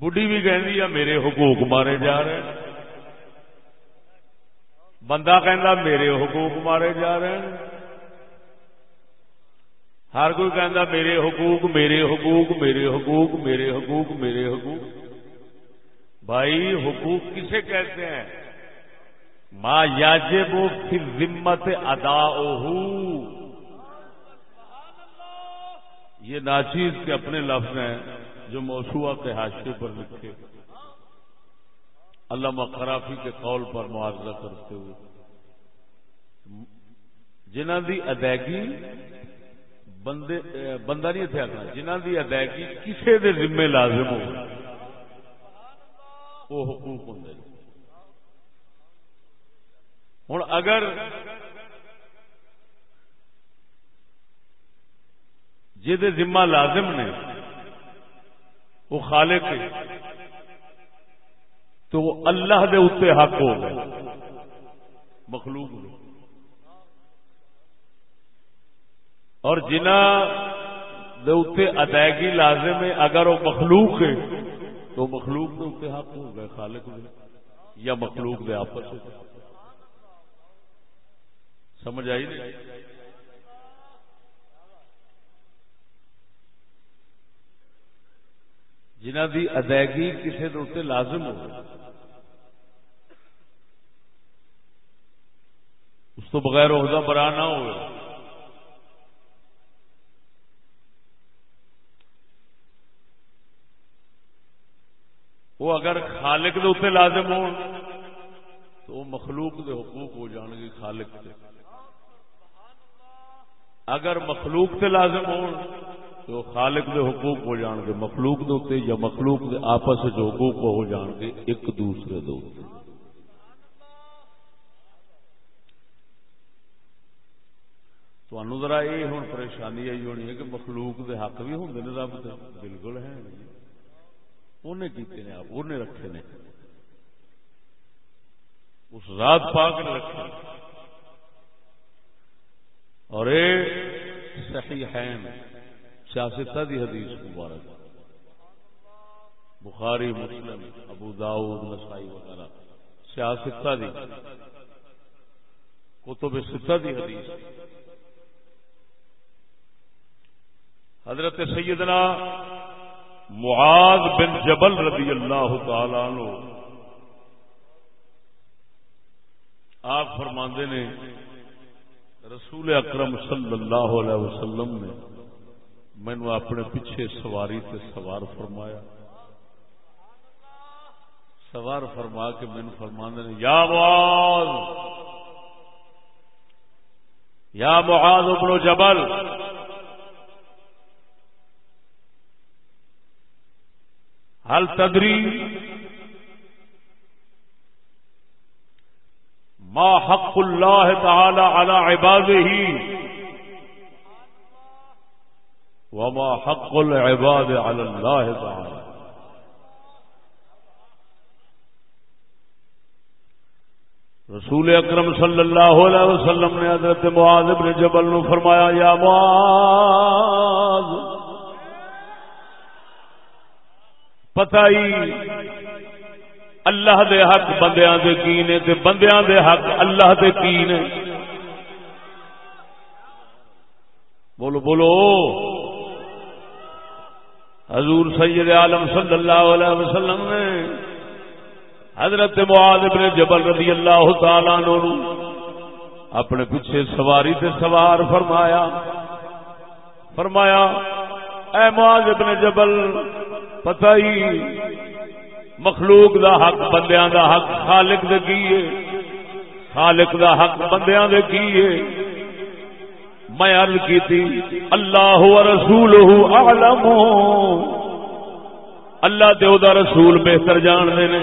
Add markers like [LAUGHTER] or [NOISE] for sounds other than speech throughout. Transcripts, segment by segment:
بڑھی بھی کہ میرے حقوق مارے جا رہے ہیں۔ بندہ کہ میرے حقوق مارے جا رہے ہیں۔ ہر کوئی کہہ میرے حقوق میرے حقوق میرے حقوق میرے حقوق میرے حقوق۔ بھائی، حقوق کسے کہتے ہیں؟ ما یاجب فی ذمت ادا یہ ناچیز کے اپنے لفظ ہیں۔ جو موسوا کے حاشے پر لکھے۔ علامہ خرافی کے قول پر معاوضہ کرتے ہوئے۔ جنہ دی ادائیگی بندے، بندہ نہیں اتنے آخر جنہ دی ادائیگی کسی دے ذمے لازم ہو، وہ حقوق ہوں ہوں اگر جہد ذمہ لازم نے وہ خالق تو وہ اللہ دے اتنے حق ہو گئے۔ مخلوق نے اور جنہ دے اتنے ادائیگی لازم ہے، اگر وہ مخلوق ہے، تو مخلوق دے اتنے حق ہو گئے، خالق دے۔ یا مخلوق دے آپس سمجھ آئی نہیں؟ جنہ دی ادائیگی کسی اتنے لازم ہو اس تو بغیر عہدہ برا نہ ہو وہ اگر خالق دے اتنے لازم ہو تو وہ مخلوق دے حقوق ہو جان گے خالق دے۔ اگر مخلوق تے لازم ہو تو خالق دے حقوق ہو جان گے، مخلوق دے یا مخلوق دے آپس جو حقوق ہو جان گے، ایک دوسرے دے تو ذرا یہ ہوں پریشانی آئی ہونی ہے کہ مخلوق دے حق بھی ہوں رب دے۔ بالکل ہے انہیں کیتے ہیں آپ؟ انہیں رکھے نے۔ اس رات پاک نے رکھے۔ اور اے صحیح ہے سیاست دی حدیث مبارک۔ بخاری، مسلم، ابو داؤد، نسائی وغیرہ۔ سیاست دی، کتب ستہ دی حدیث۔ حضرت سیدنا معاذ بن جبل رضی اللہ تعالی عنہ۔ آپ فرماندے نے، رسول اکرم صلی اللہ علیہ وسلم نے مینو اپنے پیچھے سواری تے سوار فرمایا۔ سوار فرما کے مین فرما نے، یا معاذ! یا معاذ ابن جبل! هل تدری؟ ما حق اللہ تعالی على عباده؟ وما حق العباد على الله تعالى. رسول اکرم صلی اللہ علیہ وسلم نے حضرت معاذ بن جبل نو فرمایا، یا معاذ، پتہ ہی اللہ دے حق بندیاں دے کی نے تے بندیاں دے حق اللہ دے کی نے۔ بولو بولو۔ حضور سید عالم صلی اللہ علیہ وسلم نے حضرت معاذ بن جبل رضی اللہ تعالی نو اپنے پیچھے سواری سے سوار فرمایا۔ فرمایا، اے معاذ بن جبل، پتہ ہی مخلوق دا حق، بندیاں دا حق، خالق دے کیے خالق دا حق، بندیاں دے کیے میں عرض کی تھی، اللہ رسول عالم اللہ دے دا رسول بہتر جان دے نے۔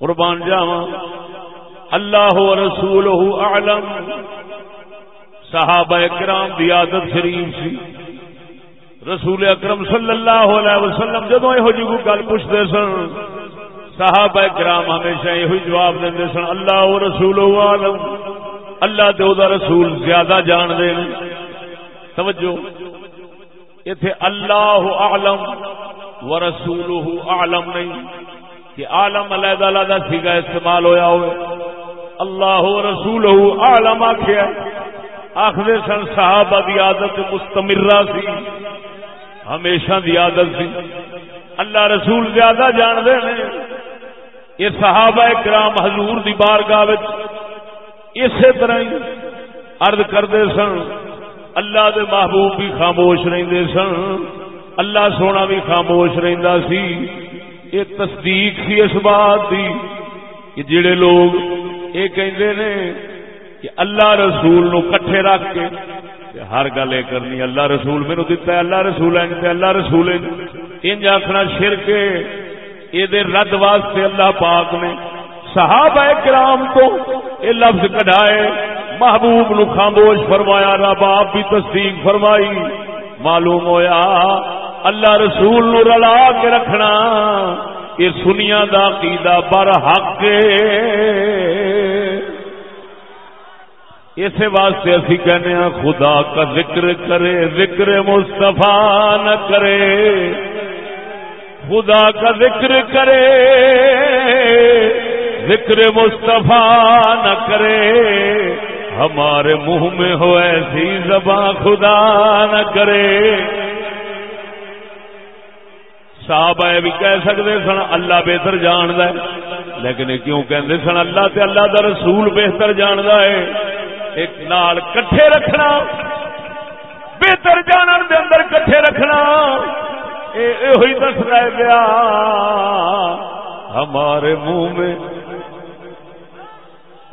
قربان جاوا اللہ رسول عالم صحابہ کرام دی عادت شریف سی۔ رسول اکرم صلی اللہ علیہ وسلم جدو یہ جی گل پوچھتے سن، صحابہ کرام ہمیشہ یہ جواب دے سن، اللہ رسول عالم اللہ دے دا رسول زیادہ جان دے توجہ۔ اتے اللہ عالم و رسول عالم نہیں کہ عالم علیحدہ علیحدہ سیگا استعمال ہویا ہوئے۔ اللہ رسول عالم آخیا آخر سن صحابہ دی عادت مستمرہ سی۔ ہمیشہ دی عادت سی۔ اللہ رسول زیادہ جان دے نے۔ یہ صحابہ کرام حضور دی بارگاہ اسی طرح ہی عرض کرتے سن، اللہ دے محبوب بھی خاموش رہندے سن، اللہ سونا بھی خاموش رہندا سی۔ یہ تصدیق سی اس بات دی کہ جڑے لوگ یہ کہندے نے کہ اللہ رسول نو کٹھے رکھ کے ہر گل یہ کرنی، اللہ رسول مینو دتا ہے، اللہ رسول ہے اللہ رسول انج آخنا شر کے یہ رد واسطے اللہ پاک نے صحابہ کرام تو یہ لفظ کڈائے، محبوب نو خاموش فرمایا، رب آپ بھی تصدیق فرمائی۔ معلوم ہویا، اللہ رسول نو رلا کے رکھنا، یہ سنیا دا قیدا بر حق اسی واسطے اسی کہنے ہیں، خدا کا ذکر کرے، ذکر مصطفیٰ نہ کرے۔ خدا کا ذکر کرے۔ ذکر مصطفیٰ نہ کرے۔ ہمارے منہ میں ہو ایسی زبان خدا نہ کرے۔ صاحب بھی کہہ سکتے سن، اللہ بہتر جاند ہے۔ لیکن کیوں کہندے سن، اللہ تے اللہ دا رسول بہتر جاند ہے۔ ایک نال کٹھے رکھنا، بہتر جانن دے اندر کٹھے رکھنا۔ یہ دس رہ گیا ہمارے منہ میں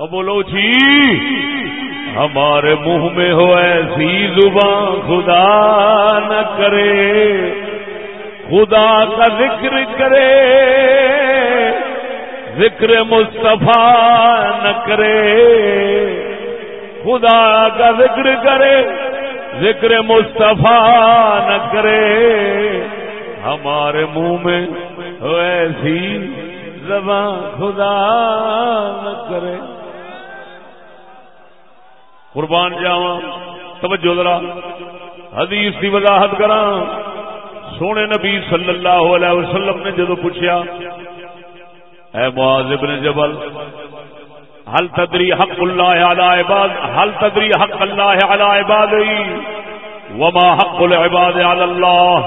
بولو جی ہمارے منہ میں ہو ایسی زبان خدا نہ کرے، خدا کا ذکر کرے، ذکر مصطفیٰ نہ کرے۔ خدا کا ذکر کرے، ذکر مصطفیٰ نہ کرے۔ ہمارے منہ میں ہو ایسی زبان خدا نہ کرے۔ قربان جاوا توجہ ذرا. حدیث کی وضاحت کرا سونے نبی صلی اللہ علیہ وسلم نے جدو پوچھا اے معاذ ابن جبل حل تدری حق اللہ علی عباد حل تدری حق اللہ علی عباد وما حق العباد علی اللہ?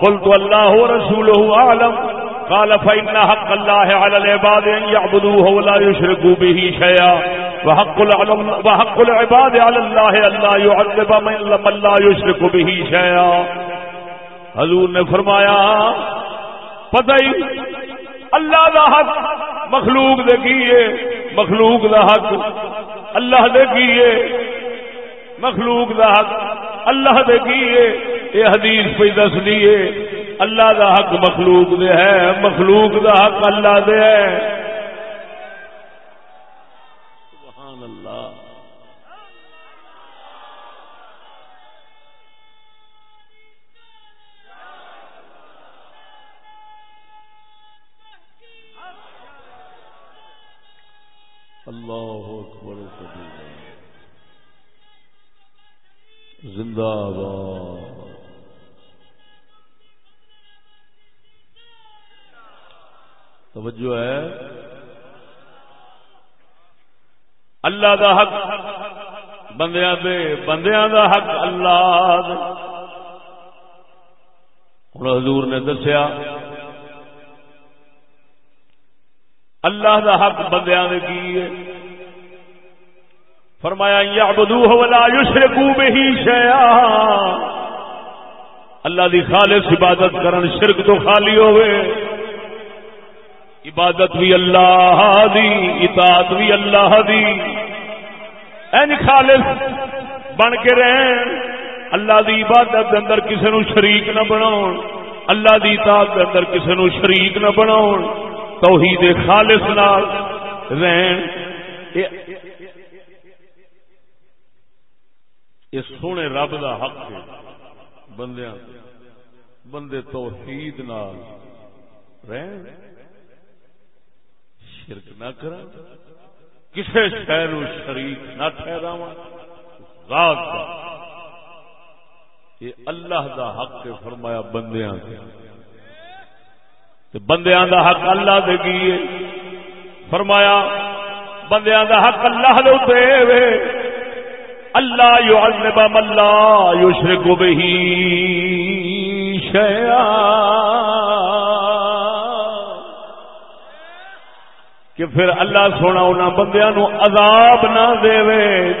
قلت، اللہ ورسوله اعلم. قال، فإن حق الله على العباد أن يعبدوه ولا يشركوا به شيئا وحق وحق العباد على الله ان يعذب من لا يشرك به شيئا. حضور نے فرمایا، پتہ ہی اللہ دا حق مخلوق دے کیے مخلوق دا حق اللہ دے کیے مخلوق دا حق اللہ دے کیے یہ حدیث پہ دس دیے اللہ دا حق مخلوق دے ہے، مخلوق دا حق اللہ دے ہے۔ زندہ باد۔ توجہ ہے۔ اللہ دا حق۔ بندیاں دے بندیاں دا حق اللہ دے ہوں حضور نے دسیا۔ اللہ دا حق بندیاں نے کی ہے؟ فرمایا یعبدوہ ولا یشرکو بہی شیئا. اللہ دی خالص عبادت کرن، شرک تو خالی ہوئے۔ عبادت بھی اللہ دی، اطاعت بھی اللہ دی۔ این خالص، بن کے رہن۔ اللہ دی عبادت دے اندر کسے نو شریک نہ بناون اللہ دی اطاعت دے اندر کسے نو شریک نہ بناون توحید خالص نال رہن۔ یہ سونے رب دا حق ہے۔ بندیاں، بندے توحید نال رہن۔ شرک نہ کر کسے شہر شریک نہ ٹھہراوا ذات دا۔ یہ اللہ دا حق فرمایا بندیاں بندیاں دا حق اللہ دے گی فرمایا بندیاں دا حق اللہ دے وے اللہ یعذب من لا یشرک به شیئا. کہ پھر اللہ سونا انہاں بندیاں نو عذاب نہ دے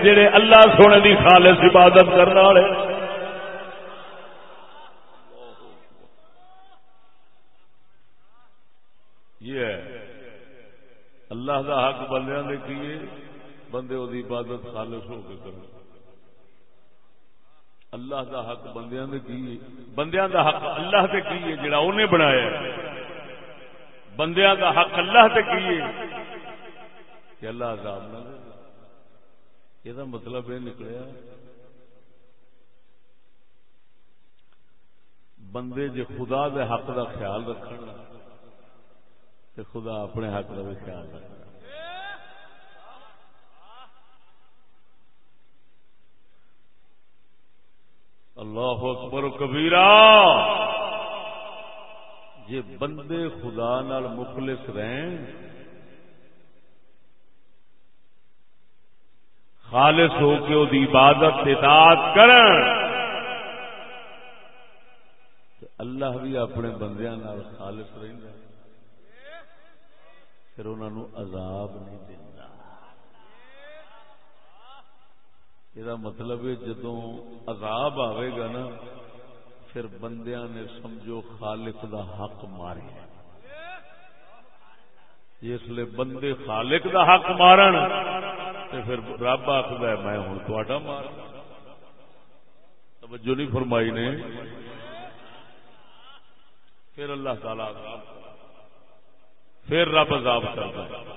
جڑے اللہ سونے دی خالص عبادت کرنے والے۔ یہ اللہ دا حق بندیاں نے کیے، بندے وہ عبادت خالص ہو کے کرو اللہ دا حق بندیاں نے کیے بندیاں دا حق اللہ تے کیے جڑا انہیں بنایا بندیاں دا حق اللہ تے کیے کہ اللہ عذاب نہ دے۔ یہ مطلب یہ نکلیا بندے جے خدا دے حق دا خیال رکھنا تو خدا اپنے حق کا بھی خیال رکھنا اللہ اکبر و کبیرا جی بندے خدا نال مخلص رہیں۔ خالص ہو کے وہ عبادت، اطاعت کرن اللہ بھی اپنے بندیاں نال خالص رہتا پھر انہوں عذاب نہیں دینا۔ یہ مطلب ہے جدو عذاب آئے گا نا پھر بندیاں نے سمجھو خالق دا حق مارے جس لیے بندے خالق دا حق مارن تو پھر رب آخر ہے میں ہوں تا مار توجہ نہیں فرمائی نے پھر اللہ تعالی عذاب پھر رب عذاب کرتا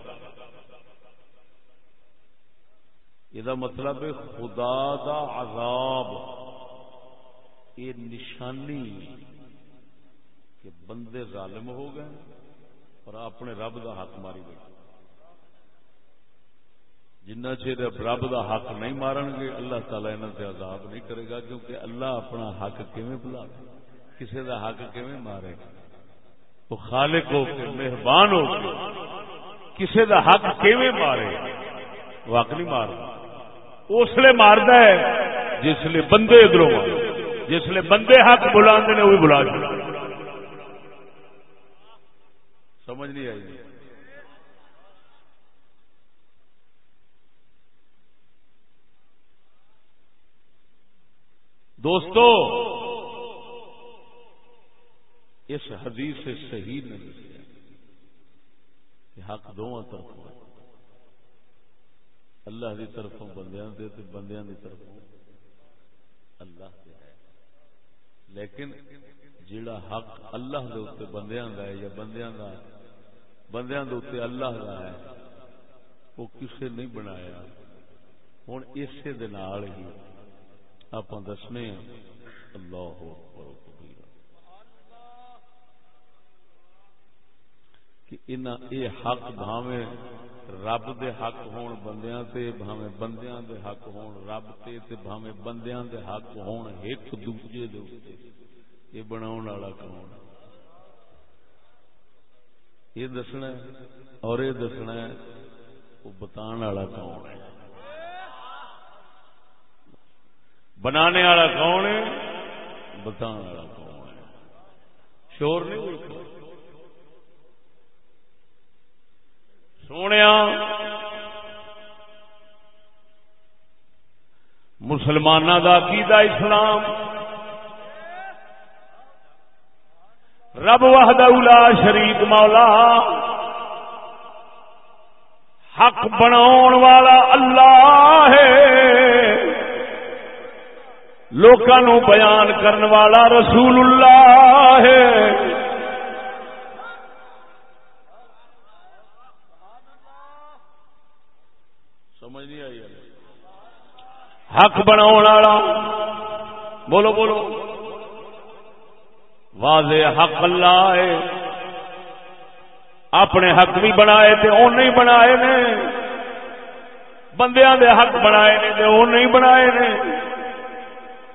یہ مطلب خدا دا عذاب یہ نشانی کہ بندے ظالم ہو گئے اور اپنے رب دا حق ماری گئے جنہ چیر رب دا حق نہیں مارن گے اللہ تعالی انہوں سے عذاب نہیں کرے گا کیونکہ اللہ اپنا حق کیویں بلا کسی دا حق کیویں مارے گا وہ خالق ہو کے مہربان ہو کے کسی کا حق کیویں مارے وہ حق نہیں مار اس لیے مارد ہے جس لیے بندے ادھر جس لیے بندے حق بلا نے وہ بھی بلا سمجھ نہیں آئی۔ دوستو، اس حدیث سے صحیح نہیں حق دونوں طرف اللہ کی طرفوں بندیاں دے تو بندیاں کی طرفوں۔ اللہ دے ہے۔ لیکن جڑا حق اللہ دے اتنے بندیاں دا ہے یا بندیاں دا بندیاں دے اتنے اللہ دا ہے، وہ کسے نہیں بنایا۔ ہوں اسی دے نال ہی آپ دسنے ہیں۔ اللہ ہو کہ اے حق بھاویں رب دے حق ہون بندیاں تے بھاویں بندیاں دے حق ہون، رب تے تے بھاویں بندیاں دے حق ہون، ایک دوسرے دے اوتے یہ بناون والا کون یہ دسنا ہے اور یہ دسنا ہے، وہ بتان والا کون ہے؟ بنانے والا کون ہے؟ بتان والا کون ہے؟ شور نہیں ہوئی سونے مسلمان کا عقیدہ اسلام۔ رب وحد اولا شریک مولا۔ حق بنا والا اللہ ہے۔ لوگوں بیان کرنے والا رسول اللہ ہے۔ حق بنا بولو بولو۔ واضح حق اللہ ہے۔ اپنے حق بھی بنائے تے وہ نہیں بنائے نے۔ بندیاں دے حق بنائے نے تے وہ نہیں بنائے نے۔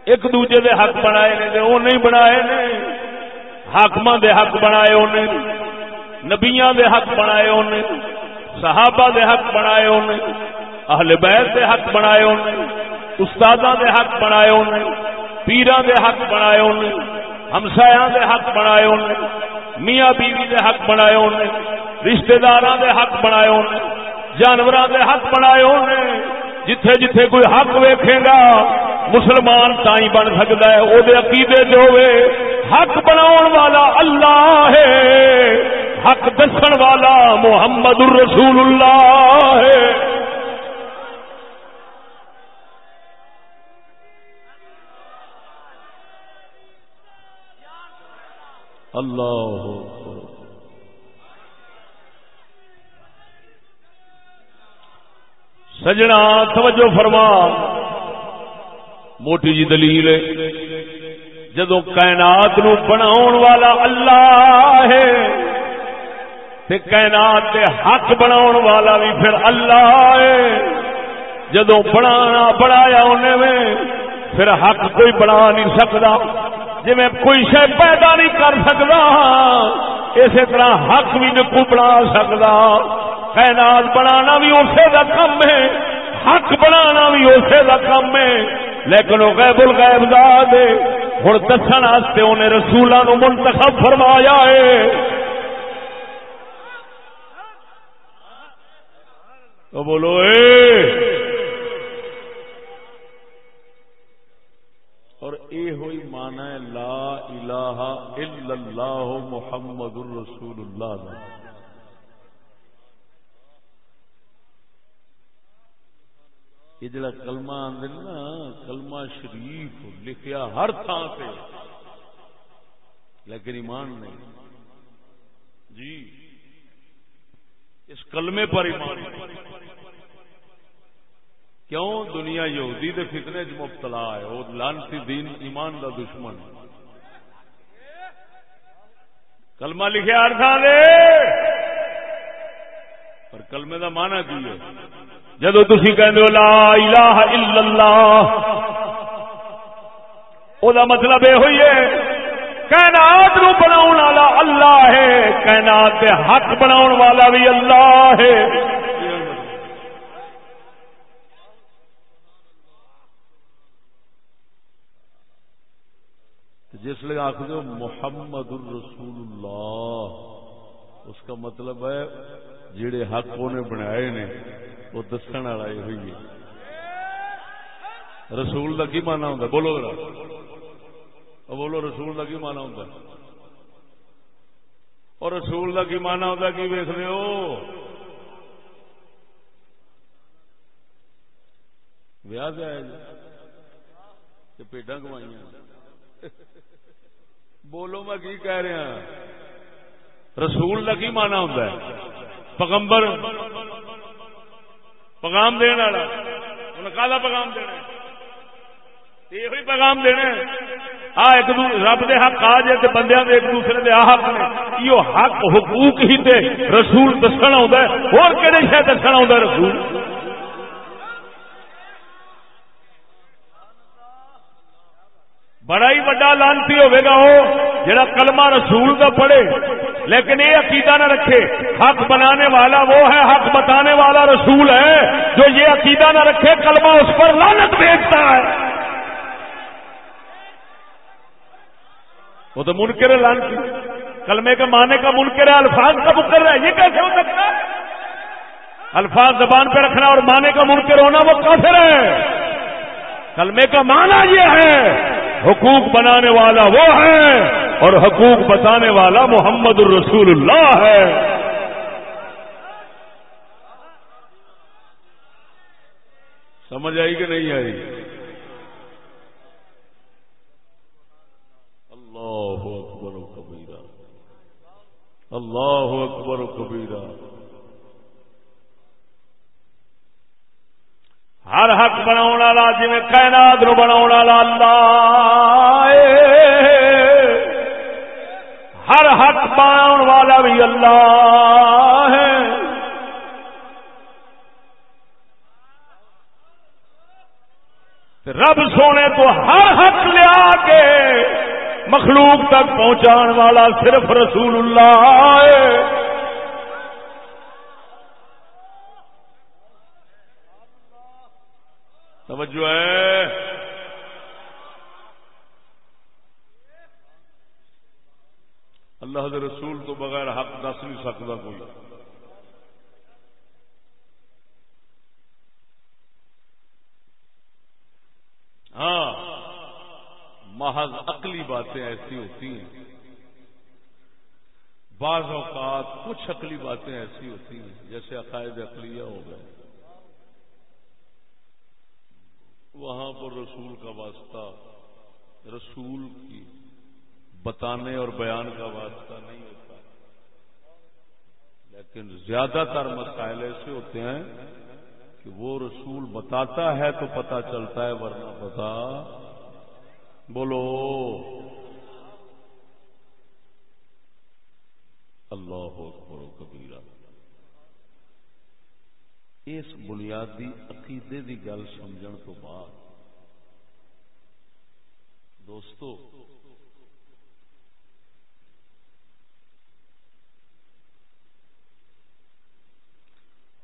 ایک دوجے دے حق بنائے نے تے وہ نہیں بنائے نے۔ حاکم دے حق بنائے انہیں نبیاں دے حق بنائے انہیں صحابہ دے حق بنائے انہیں اہل بیت دے حق بنائے انہیں استاداں دے حق بنائے انہیں پیران دے حق بنائے انہیں ہمسایاں دے حق بنائے انہیں میاں بیوی دے حق بنائے انہیں رشتہ داراں دے حق بنائے انہیں جانوراں دے حق بنائے انہیں جتھے جتھے کوئی حق ویکھے گا، مسلمان تائیں بن سکتا ہے وہ عقیدے جو ہوئے حق بناؤ والا اللہ ہے، حق دسن والا محمد الرسول اللہ ہے۔ اللہ سجنا، توجہ فرما۔ موٹی جی دلیل جدو کائنات نو بناؤن والا اللہ ہے، تے کائنات دے حق بناؤن والا بھی پھر اللہ ہے۔ جدو بنانا، بنایا انہیں میں، پھر حق کوئی بنا نہیں سکتا۔ جی میں کوئی شے پیدا نہیں کر سکتا، اسی طرح حق بھی نہیں کو بنا سکتا۔ کائنات بنانا بھی اسی کا کم ہے، حق بنانا بھی اسی کا کم ہے۔ لیکن وہ غیب الغیب ذات ہے۔ ہوں دسن انہیں رسولوں منتخب فرمایا ہے۔ تو بولو، اے! اے ہوئی مانا ہے لا الہ الا اللہ محمد الرسول اللہ دا یہ جڑا کلمہ آدھے نا، کلمہ شریف لکھیا ہر تھان پہ لیکن ایمان نہیں۔ جی۔ اس کلمے پر ایمان کیوں دنیا یہودی دے فتنے چ مبتلا ہے؟ وہ لانسی دین، ایمان دا دشمن۔ کلمہ لکھے ہر تھان پر کلمے دا معنی کی ہے؟ جدو تھی کہ لا الہ الا اللہ، او دا مطلب یہ ہوئی ہے، کائنات نو بناؤ والا اللہ ہے، کائنات دے حق بناؤ والا بھی اللہ ہے۔ جس لیے آخ دو محمد الرسول اللہ، اس کا مطلب ہے جڑے حق انہیں بنائے نے، وہ دسن والا یہ ہوئی ہے۔ رسول کا کی مانا ہوں بولو ذرا۔ بولو رسول کا کی مانا ہوں اور رسول کا کی مانا ہوتا کی ویخ رہے ہو؟ ویاہ سے آیا جی پیڈا کمائی بولو میں کی کہہ رہا رسول کا کی مانا ہوتا ہے؟ پگمبر پیغام دن والا۔ انہیں کالا پیغام دینا یہ پیغام دینا آ ایک رب دے حق آ جائے تو بندے ایک دوسرے دے حق نے۔ یہ حق حقوق ہی تے رسول دسنا آتا ہے۔ اور کہڑے شاید آتا رسول؟ بڑا ہی وڈا لانتی ہوے گا وہ، جڑا کلمہ رسول کا پڑھے۔ لیکن یہ عقیدہ نہ رکھے۔ حق بنانے والا وہ ہے، حق بتانے والا رسول ہے۔ جو یہ عقیدہ نہ رکھے، کلمہ اس پر لانت بھیجتا ہے۔ وہ تو منکر لانتی، کلمے کے معنی کا منکر ہے، الفاظ کا مکر رہا ہے۔ یہ کیسے ہو سکتا ہے؟ الفاظ زبان پہ رکھنا اور معنی کا منکر ہونا وہ کافر ہے۔ کلمے کا معنی یہ ہے حقوق بنانے والا وہ ہے اور حقوق بتانے والا محمد الرسول اللہ ہے۔ سمجھ آئی کہ نہیں آئی؟ اللہ اکبر و کبیرہ۔ اللہ اکبر و کبیرہ۔ ہر حق بنا جی کائنات نو بنا اللہ ہر حق بنا والا بھی اللہ ہے رب سونے تو ہر حق لیا کے مخلوق تک پہنچان والا صرف رسول اللہ ہے توجہ ہے۔ اللہ دے رسول تو بغیر حق دس نہیں سکتا کوئی۔ ہاں محض عقلی باتیں ایسی ہوتی ہیں۔ بعض اوقات کچھ عقلی باتیں ایسی ہوتی ہیں، جیسے عقائد عقلیہ ہو گئے۔ وہاں پر رسول کا واسطہ، رسول کی بتانے اور بیان کا واسطہ نہیں ہوتا۔ لیکن زیادہ تر مسائل ایسے ہوتے ہیں کہ وہ رسول بتاتا ہے تو پتا چلتا ہے، ورنہ پتا بولو۔ اللہ اکبر کبیرہ۔ اس بنیادی عقیدے کی گل سمجھن تو بعد۔ دوستو،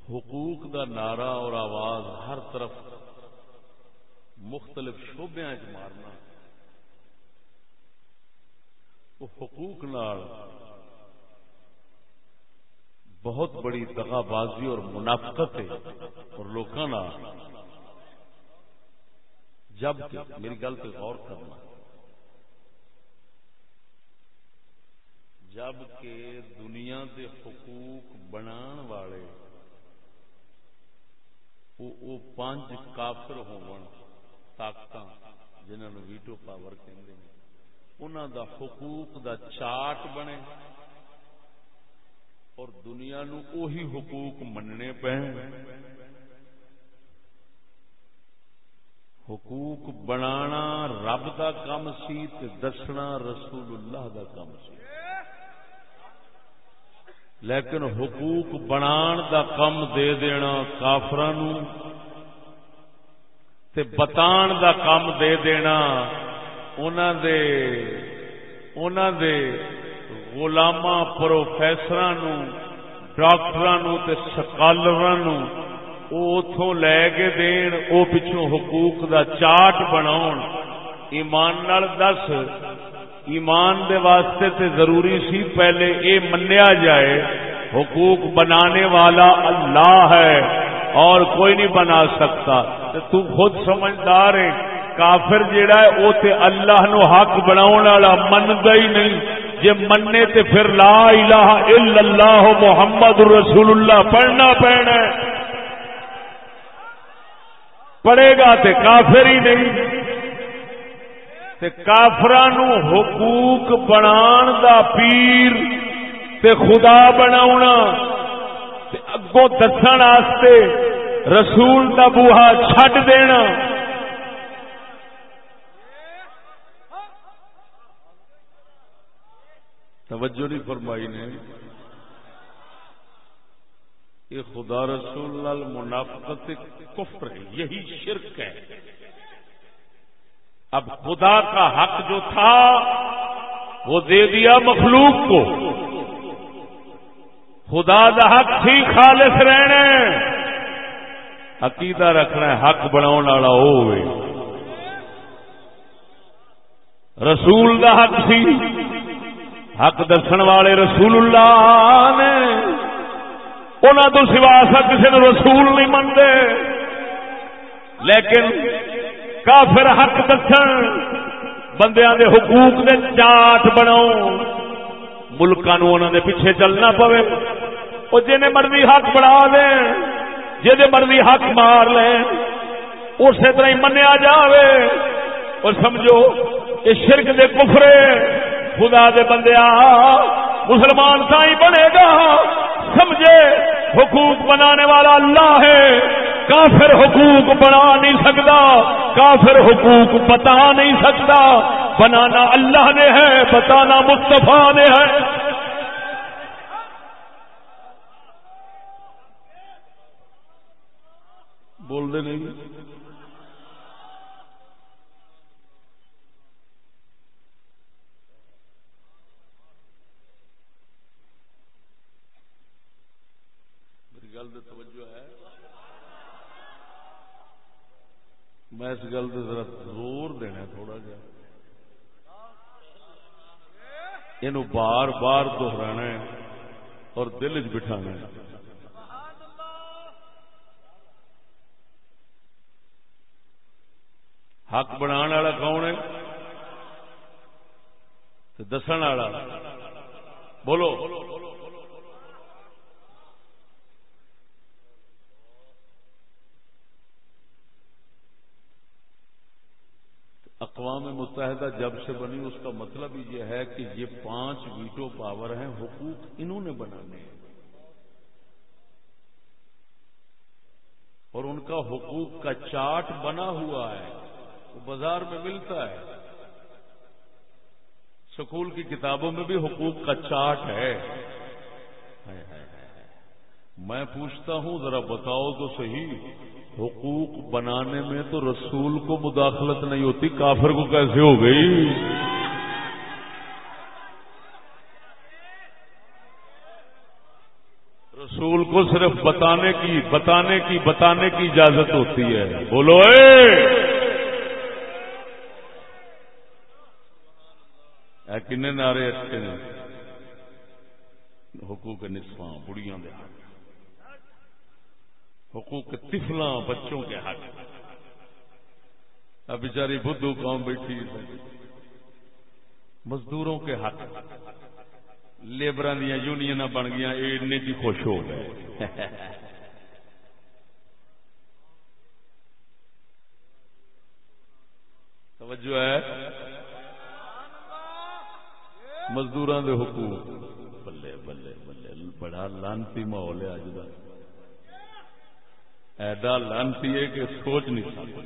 حقوق دا نعرہ اور آواز ہر طرف مختلف شعبے مارنا۔ وہ حقوق نال بہت بڑی دغا بازی اور منافقت ہے اور لوگوں جب میری گل پہ غور کرنا۔ جبکہ دنیا دے حقوق بنان والے پانچ کافر ہون طاقت جنہوں ویٹو پاور انہوں دا حقوق دا چاٹ بنے۔ اور دنیا نو اوہی حقوق مننے پہ حقوق بنانا رب دا کام سی دسنا رسول اللہ دا کام سی۔ لیکن حقوق بنان دا کم دے دینا کافران تے بتان دا کم دے دینا انہاں دے انہاں دے غلاما پروفیسراں نو ڈاکٹراں نو تے سکالراں نو او اتھوں لے کے دین، او پچھوں حقوق دا چاٹ بناون ایمان نال دس، ایمان دے واسطے تے ضروری سی پہلے اے منیا جائے، حقوق بنانے والا اللہ ہے اور کوئی نہیں بنا سکتا۔ تے تو خود سمجھدار ہے، کافر جیڑا ہے، او تے اللہ نو حق بناؤ والا منگا ہی نہیں۔ جے مننے تے پھر لا الہ الا اللہ محمد رسول اللہ پڑھنا پینا پڑھے گا تے کافر ہی نہیں۔ کافران حقوق بنا دا پیر تے خدا بنا اگوں دس رسول دا بوہا چھڈ دینا۔ توجہ نہیں فرمائی نے۔ یہ خدا رسول منافقت کفر ہے، یہی شرک ہے۔ اب خدا کا حق جو تھا، وہ دے دیا مخلوق کو۔ خدا دا حق تھی، خالص رہنا عقیدہ رکھنا حق بنا ہو رسول دا حق سی حق دسن والے رسول اللہ نے انہوں تو سوا سا کسی نے رسول نہیں منتے لیکن کافر حق دسن، بندیاں دے حقوق دے چاٹ بناؤ ملکوں دے پیچھے چلنا پوے۔ وہ جن مرضی حق بنا دین جی مرضی حق مار لین، اسی طرح ہی منیا جاوے۔ اور سمجھو، یہ شرک دے کفرے خدا دے بندیا مسلمان سائی بنے گا۔ سمجھے، حقوق بنانے والا اللہ ہے۔ کافر حقوق بنا نہیں سکتا۔ کافر حقوق بتا نہیں سکتا۔ بنانا اللہ نے ہے، بتانا مستفا نے ہے۔ بول دے نہیں میری گل توجہ ہے میں اس گل ذرا زور دینا تھوڑا جا۔ یہ بار بار دہرانا اور دل چ بٹھانا حق بنا والا کون ہے؟ دس والا۔ بولو۔ اقوام متحدہ جب سے بنی، اس کا مطلب یہ ہے کہ یہ پانچ ویٹو پاور ہیں، حقوق انہوں نے بنانے ہیں۔ اور ان کا حقوق کا چارٹ بنا ہوا ہے، وہ بازار میں ملتا ہے۔ سکول کی کتابوں میں بھی حقوق کا چارٹ ہے۔ میں پوچھتا ہوں، ذرا بتاؤ تو صحیح۔ حقوق بنانے میں تو رسول کو مداخلت نہیں ہوتی، کافر کو کیسے ہو گئی؟ رسول کو صرف بتانے کی بتانے کی بتانے کی اجازت ہوتی ہے۔ بولو، اے! کن نعرے اچھے نے؟ حقوق نسواں بڑیاں دے حقوق طفلاں بچوں کے حق۔ اب بیچاری بدھو قوم بیٹھی مزدوروں کے حق۔ لیبر دیا یونین بن گیا یہ جی خوش ہو گئے۔ توجہ ہے۔ مزدور دے حقوق۔ بلے بلے بلے۔ بڑا لانتی ماحول ہے اج کا ایڈا لانتی ہے کہ سوچ نہیں سکتے۔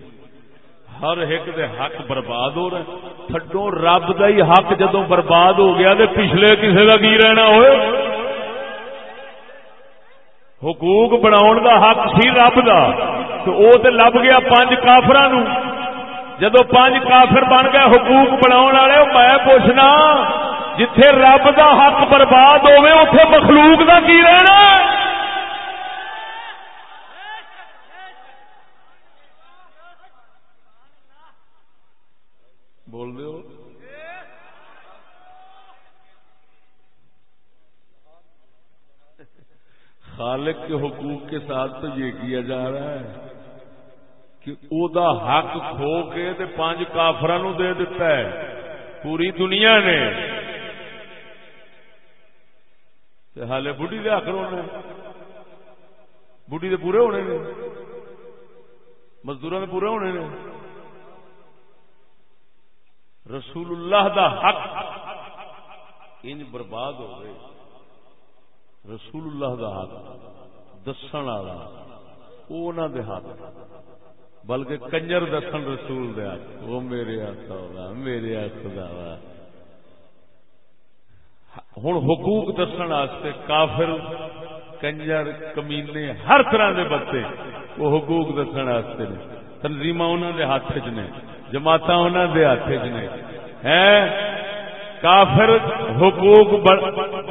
ہر ایک دے حق برباد ہو رہے تھڈو رب دا ہی حق جدو برباد ہو گیا تو پچھلے کسی کا کی رہنا ہوئے؟ حقوق بناؤ دا حق سی رب دا۔ تو او تے لب گیا پانچ کافر جدو پانچ کافر بن گئے حقوق بنا والے میں پوچھنا، جتھے رب دا حق برباد ہوے اتے مخلوق دا کی رہنا بول دو خالق کے حقوق کے ساتھ تو یہ کیا جا رہا ہے کہ او دا حق کھو کے تے پانچ کافران دے دیتا ہے۔ پوری دنیا نے۔ ہالے بڑھی دے آخر ہونے۔ بڑھی دے پورے ہونے نے۔ مزدور دے پورے ہونے نے۔ رسول اللہ دا حق ان برباد ہو گئے۔ رسول اللہ دا حق دسن والا، وہ دے ہاتھ۔ بلکہ کنجر دسن رسول دے ہاتھ۔ وہ میرے ہاتھ ہوگا میرے ہاتھ دا۔ ہوں حقوق دسن کافر، کنجر، کمینے، ہر طرح دے بچے وہ حقوق دسن نے۔ تنظیم انہوں دے ہاتھ چ نے جماعت انہوں دے ہاتھ چ نے۔ ہے کافر حقوق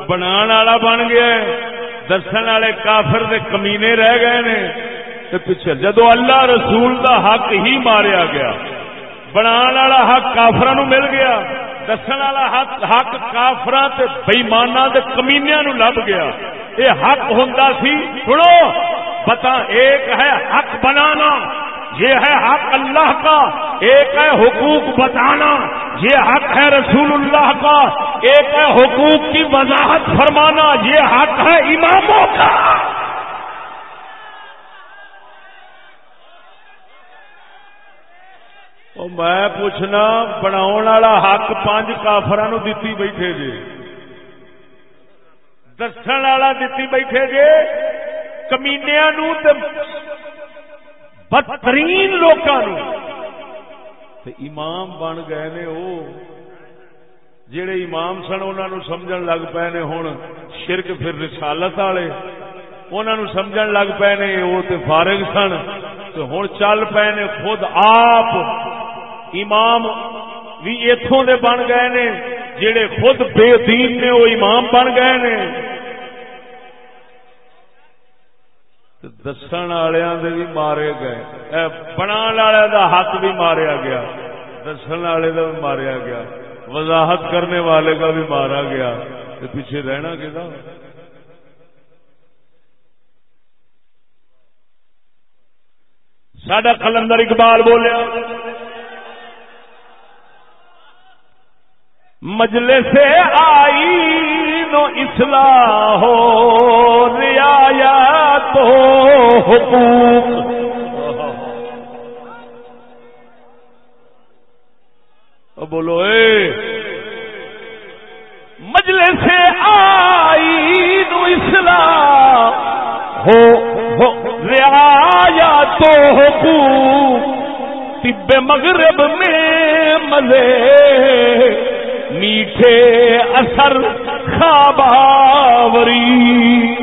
بنا والا بن گیا دسن والے کافر دے کمینے رہ گئے نے۔ پیچھے جدو اللہ رسول دا حق ہی ماریا گیا بنا والا حق کافر مل گیا، دسن والا حق حق کافر بےمانا کمینیا نو لب گیا۔ یہ حق ہوں سی، سنو بتا ایک ہے حق بنانا۔ یہ ہے حق اللہ کا، ایک ہے حقوق بتانا، یہ حق ہے رسول اللہ کا، ایک ہے حقوق کی وضاحت فرمانا، یہ حق ہے اماموں کا۔ میں پوچھنا بناؤ والا حق پانچ کافر دتی بیٹھے جی دسن والا دتی بیٹھے جی کمینیا بدترین لوگوں امام بن گئے نے وہ جڑے امام سن انہوں سمجھ لگ پے نے ہوں شرک پھر رسالت والے انہوں سمجھ لگ پے نے وہ فارغ سن۔ تو ہوں چل پے نے خود آپ امام بھی اتوں دے بن گئے نے جڑے خود بے دین نے وہ امام بن گئے نے۔ دسن والے بھی مارے گئے بنا والے کا ہاتھ بھی ماریا گیا دسن والے کا بھی ماریا گیا وضاحت کرنے والے کا بھی مارا گیا پیچھے رہنا کہ سڈا کلندر اقبال بولیا مجلے سے آئی نو اصلاح ہو ریا تو حقوق۔ بولو، اے۔ مجلے سے آئی نو ہو ریا تو حقوق۔ طب مغرب میں مزے۔ میٹھے اثر خواباوری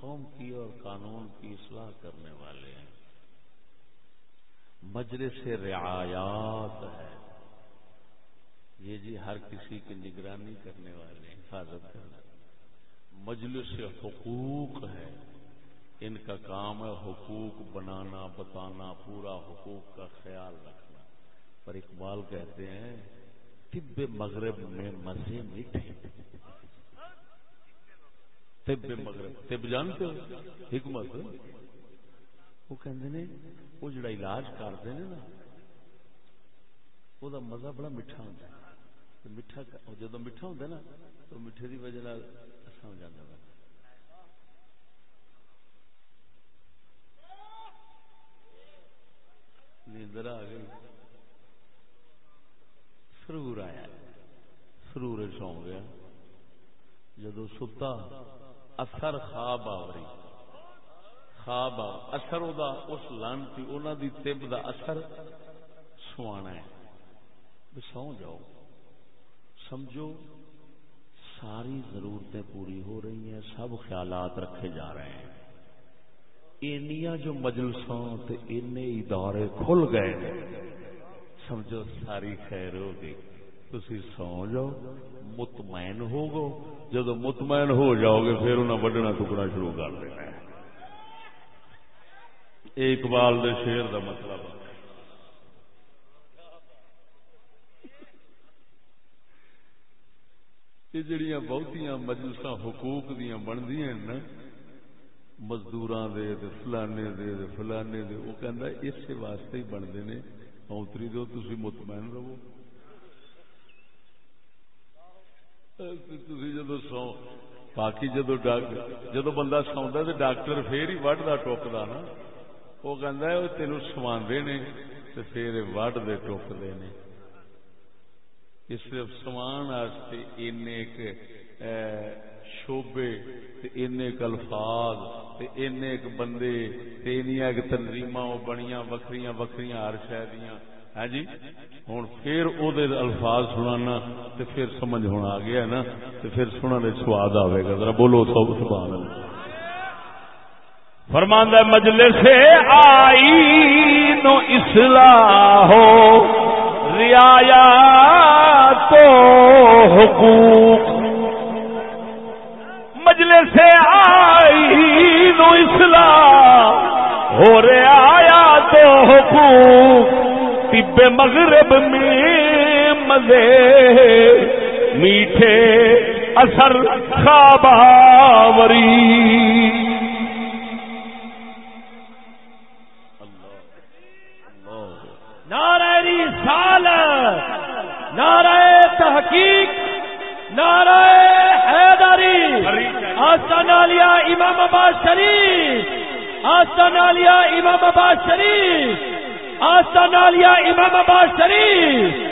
قوم کی اور قانون کی اصلاح کرنے والے ہیں۔ مجلس رعایات ہے۔ یہ جی ہر کسی کی نگرانی کرنے والے حفاظت کرنے مجلس حقوق ہے۔ ان کا کام ہے حقوق بنانا، بتانا، پورا حقوق کا خیال رکھنا۔ پر اقبال کہتے ہیں، طب مغرب میں مزے میٹھے طب مغرب طب جانتے ہو؟ حکمت وہ کہندے نے، وہ جڑا علاج کرتے ہیں نا، وہ مزہ بڑا میٹھا ہوتا ہے۔ میٹھا جدو میٹھا ہوتا نا، تو میٹھے کی وجہ اچھا ہو جاتا ہے نیندر آ گئی۔ سرور آیا۔ سرور سو گیا۔ جدو ستا اثر خواب آوری۔ خواب آ اثر او دا اس لانتی، اونا دی طب دا اثر سوانا ہے۔ سو جاؤ۔ سمجھو، ساری ضرورتیں پوری ہو رہی ہیں، سب خیالات رکھے جا رہے ہیں۔ اینیا جو مجلسوں تے اینے ادارے کھل گئے سمجھو ساری خیر ہو گئی۔ تھی سو جاؤ، مطمئن ہو گو جب مطمئن ہو جاؤ گے، پھر انہیں وڈنا ٹکڑا شروع کر دینا ہے۔ اقبال دے شیر دا مطلب۔ یہ جڑیاں بہتیاں مجلس حقوق دیا بنتی نا مزدور دے دے فلانے دے دے فلانے دے، وہ کہہ اسی واسطے ہی بنتے ہیں۔ اوتری دو تھی مطمئن رہو۔ جدو سو باقی جدو جدو بندہ سوندا تو ڈاکٹر پھر ہی وڈ ٹوکدا نا وہ کہندا ہے تینو سواندے نے تے پھر وڈ دے ٹوکدے نے یہ صرف سمان واسطے این ایک شوبے این ایک الفاظ این ایک بندے ایک تنظیماں بنیاں وکھریاں وکھریاں ہر شہ دیاں ہاں جی؟ ہوں پھر الفاظ سنانا تو پھر سمجھ ہونا آ گیا نا تو پھر سننے سواد آئے گا۔ ذرا بولو سب سبحان اللہ۔ فرماندہ مجلے سے آئی نو اصلاح ہو ریا تو حقوق۔ مجلے سے آئی نو اصلاح ہو ریا تو حقوق۔ بے مغرب میں مزے، میٹھے اثر خاباوری نعرہ رسال نعرہ تحقیق، نعرہ حیداری آستان لیا امام آباد شریف، آستان لیا امام آباد شریف۔ آستان علیہ امام آباد شریف۔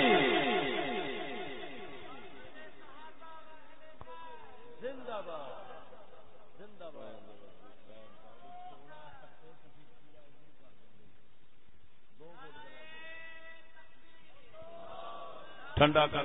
ٹھنڈا کر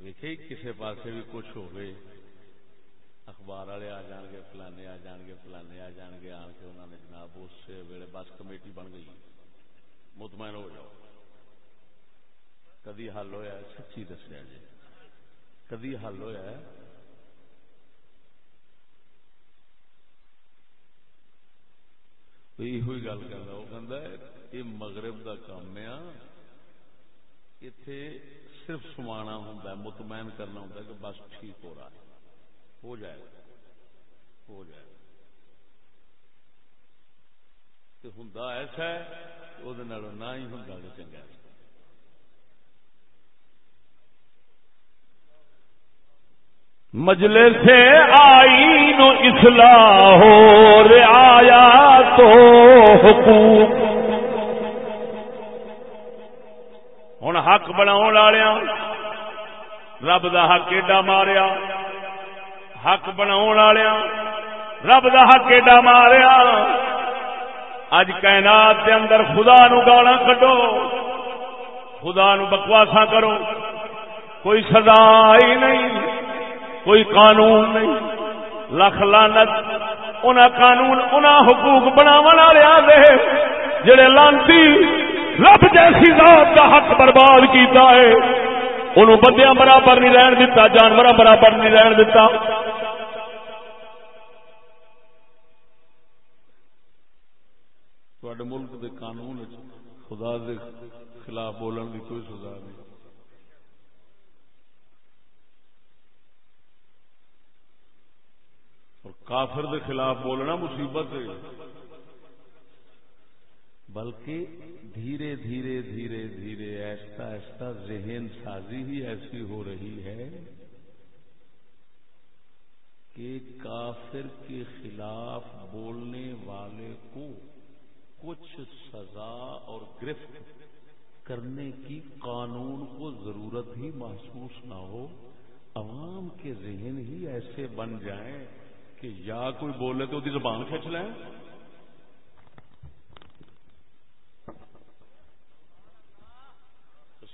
ویکے کسی پاسے بھی کچھ ہوئے اخبار والے آ جان گے، فلانے آ جان گے، فلانے آ جان گے، آن کے انہوں نے جناب اس ویلے بس کمیٹی بن گئی۔ مطمئن ہو جاؤ۔ کدی حل ہوا سچی دسیا جی۔ کدی حل ہوا یہ گل کرنا، وہ کہ یہ مغرب کا کام ہے ہاں، اتے صرف سمانا ہوں مطمئن کرنا ہوں کہ بس ٹھیک ہو رہا ہے۔ ہو جائے گا۔ ہو جائے گا۔ ہوں ایسا ہے وہ نہ ہی ہوں تو چنگا مجلے سے آئی نو اصلاح ہو، رعایا تو حقوق ہوں حق بنا رب دا حق ایڈا ماریا۔ حق بنا رب دا حق ایڈا ماریا۔ اج کائنات دے اندر خدا نو گالا کڈو۔ خدا نو بکواسا کرو۔ کوئی سزا ہی نہیں، کوئی قانون نہیں۔ لکھ لانت ان قانون ان حقوق بناو دے، جڑے لانتی رب جیسی ذات کا حق برباد کیتا ہے۔ انہوں بندیاں برابر نہیں رہن دیتا جانور برابر نہیں رہن دیتا ملک دے قانون خدا دے خلاف بولن کی کوئی سزا نہیں۔ اور کافر دے خلاف بولنا مصیبت ہے۔ بلکہ دھیرے دھیرے دھیرے دھیرے ایسا ایسا ذہن سازی ہی ایسی ہو رہی ہے کہ کافر کے خلاف بولنے والے کو کچھ سزا اور گرفت کرنے کی قانون کو ضرورت ہی محسوس نہ ہو، عوام کے ذہن ہی ایسے بن جائیں کہ یا کوئی بولے تو وہ زبان کھچ لیں۔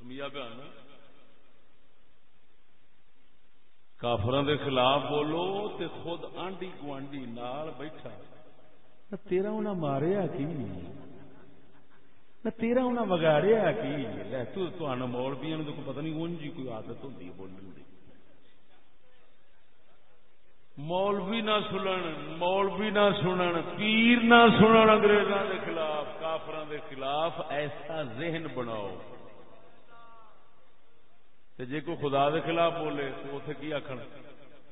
کسمیا بیان کافران دے خلاف بولو تے خود آنڈی گوانڈی نال بیٹھا۔ تیرا انہیں ماریا کی؟ تیرا انہیں وگاڑیا کی؟ تو مول بھی پتہ نہیں اون جی کوئی عادت ہوتی ہے بولنے کی مولوی نہ سنن، مولوی نہ سنن، پیر نہ سنن انگریزوں کے خلاف کافران دے خلاف ایسا ذہن بناؤ۔ جی کوئی خدا دے خلاف بولے تو اتنے کی آخر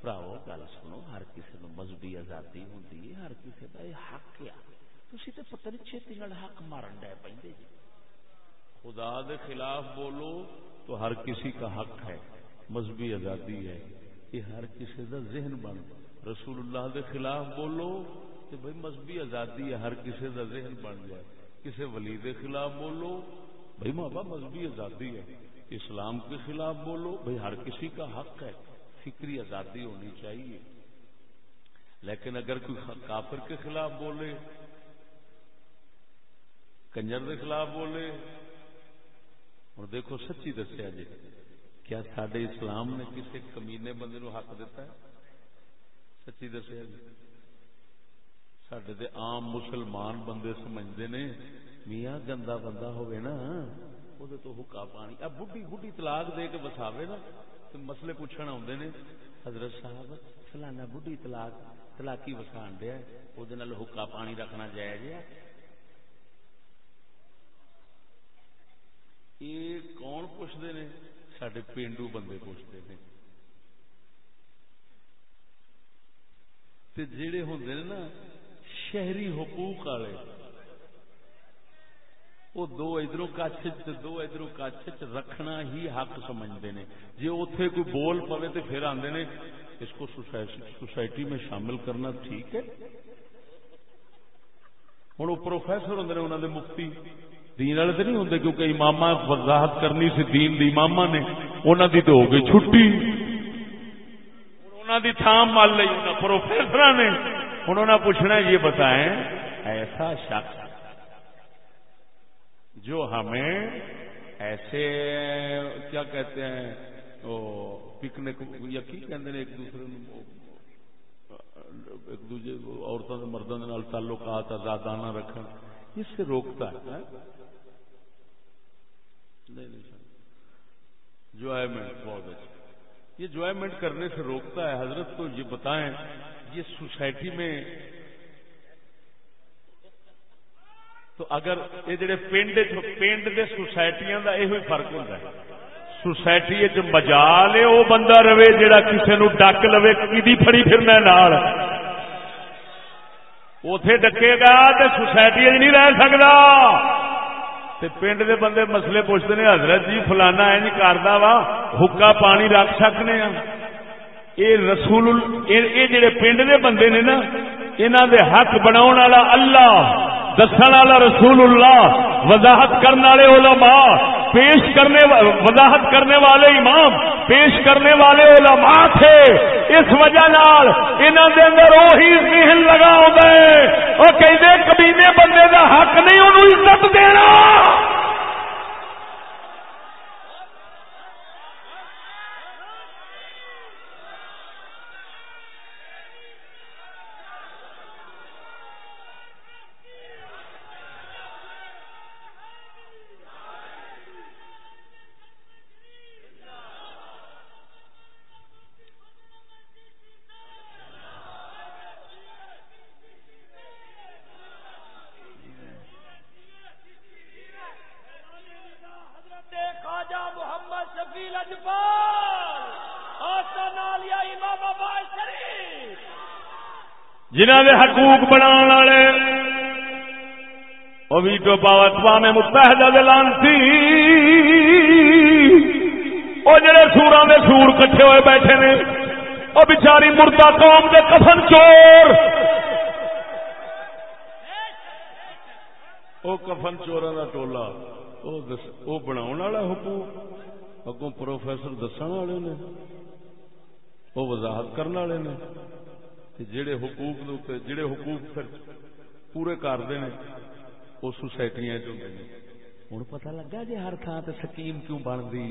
پراؤ، گل سنو، ہر کسی نو مذہبی آزادی ہوں ہر کسی کا یہ حق آ تھی تو پتہ نہیں چھتی حق مارن ڈے پہ جی۔ خدا دے خلاف بولو تو ہر کسی کا حق ہے، مذہبی آزادی ہے۔ یہ ہر کسی کا ذہن بن۔ رسول اللہ دے خلاف بولو تو بھائی مذہبی آزادی ہے، ہر کسی کا ذہن بن جائے۔ کسی ولی دے خلاف بولو بھائی ماں مذہبی آزادی ہے۔ اسلام کے خلاف بولو بھائی ہر کسی کا حق ہے، فکری آزادی ہونی چاہیے۔ لیکن اگر کوئی کافر کے خلاف بولے، کنجر کے خلاف بولے، اور دیکھو سچی دسیا جی کیا سڈے اسلام نے کسی کمینے بندے نو حق دیتا ہے؟ سچی دسیا جی۔ سڈے عام مسلمان بندے سمجھتے نے، میاں گندا بندہ ہوئے نا۔ وہ تو حکا پانی اب بڈی بڈی طلاق دے کے وساوے نا تو مسئلے پوچھن آتے نے حضرت صاحب فلانا بڈی طلاق طلاقی وسان دیا وہ حکا پانی رکھنا جائز ہے یہ کون پوچھتے ہیں سڈے پینڈو بندے پوچھتے ہیں جڑے ہوں نا شہری حقوق والے وہ دو ادھر کچھ دو ادھر کچھ رکھنا ہی حق سمجھتے ہیں۔ جی اتے کوئی بول پوے تو پھر آتے نے، اس کو سوسائٹی میں شامل کرنا ٹھیک ہے۔ ہوں وہ پروفیسر ہوں انہوں نے مفتی۔ دین والے تو نہیں ہوں کیونکہ امام وضاحت کرنی سی دین دی امام نے۔ انہوں دی تو ہو گئی چھٹی۔ انہوں دی تھام مل لی پروفیسر نے۔ انہوں نے پوچھنا یہ بتائیں، ایسا شخص جو ہمیں ایسے کیا کہتے ہیں پکنک، یا کی کہتے ہیں ایک دوسرے ایک دوسرے عورتوں کے مردوں کے تعلقات، آزادانہ رکھنا اس سے روکتا ہے۔ نہیں جوائمنٹ بہت اچھا یہ جوائمنٹ کرنے سے روکتا ہے۔ حضرت تو یہ بتائیں، یہ سوسائٹی میں تو اگر یہ جڑے پنڈ پنڈ کے سوسائٹیاں کا یہ فرق ہوتا ہے۔ سوسائٹی مجال ہے وہ بندہ رہے جہاں کسی نو ڈک لو کی فری پھرنا نال؟ اتے ڈکے گا تو سوسائٹی نہیں رہ سکتا پنڈ دے بندے مسئلے پوچھتے ہیں، حضرت جی فلانا ہے نہیں کرتا وا، حکا پانی رکھ سکنے ہاں۔ یہ رسول یہ جڑے پنڈ دے بندے نے نا انہوں دے حق بنا اللہ دسن والا رسول اللہ، وضاحت کرنے والے علماء، پیش کرنے وضاحت کرنے والے امام، پیش کرنے والے علماء تھے۔ اس وجہ نال انہوں دے اندر وہی ذہن لگا گئے اور کہیں کبینے بندے دا حق نہیں، انہوں عزت دینا۔ جنہ کے حقوق بنا والے وہ ویٹو پاور اقوام متحدہ لانسی وہ جڑے سورا کے سور کٹھے ہوئے بیٹھے نے وہ بچاری مردہ قوم کے کفن چور۔ وہ کفن چورا کا ٹولا وہ بنا والا حقوق، اگوں پروفیسر دس والے نے وہ وضاحت کرنے والے نے۔ جڑے حقوق جڑے حقوق پھر پورے کرتے ہیں وہ سوسائٹیاں ہوں پتا لگا جی ہر تھان سے سکیم کیوں بنتی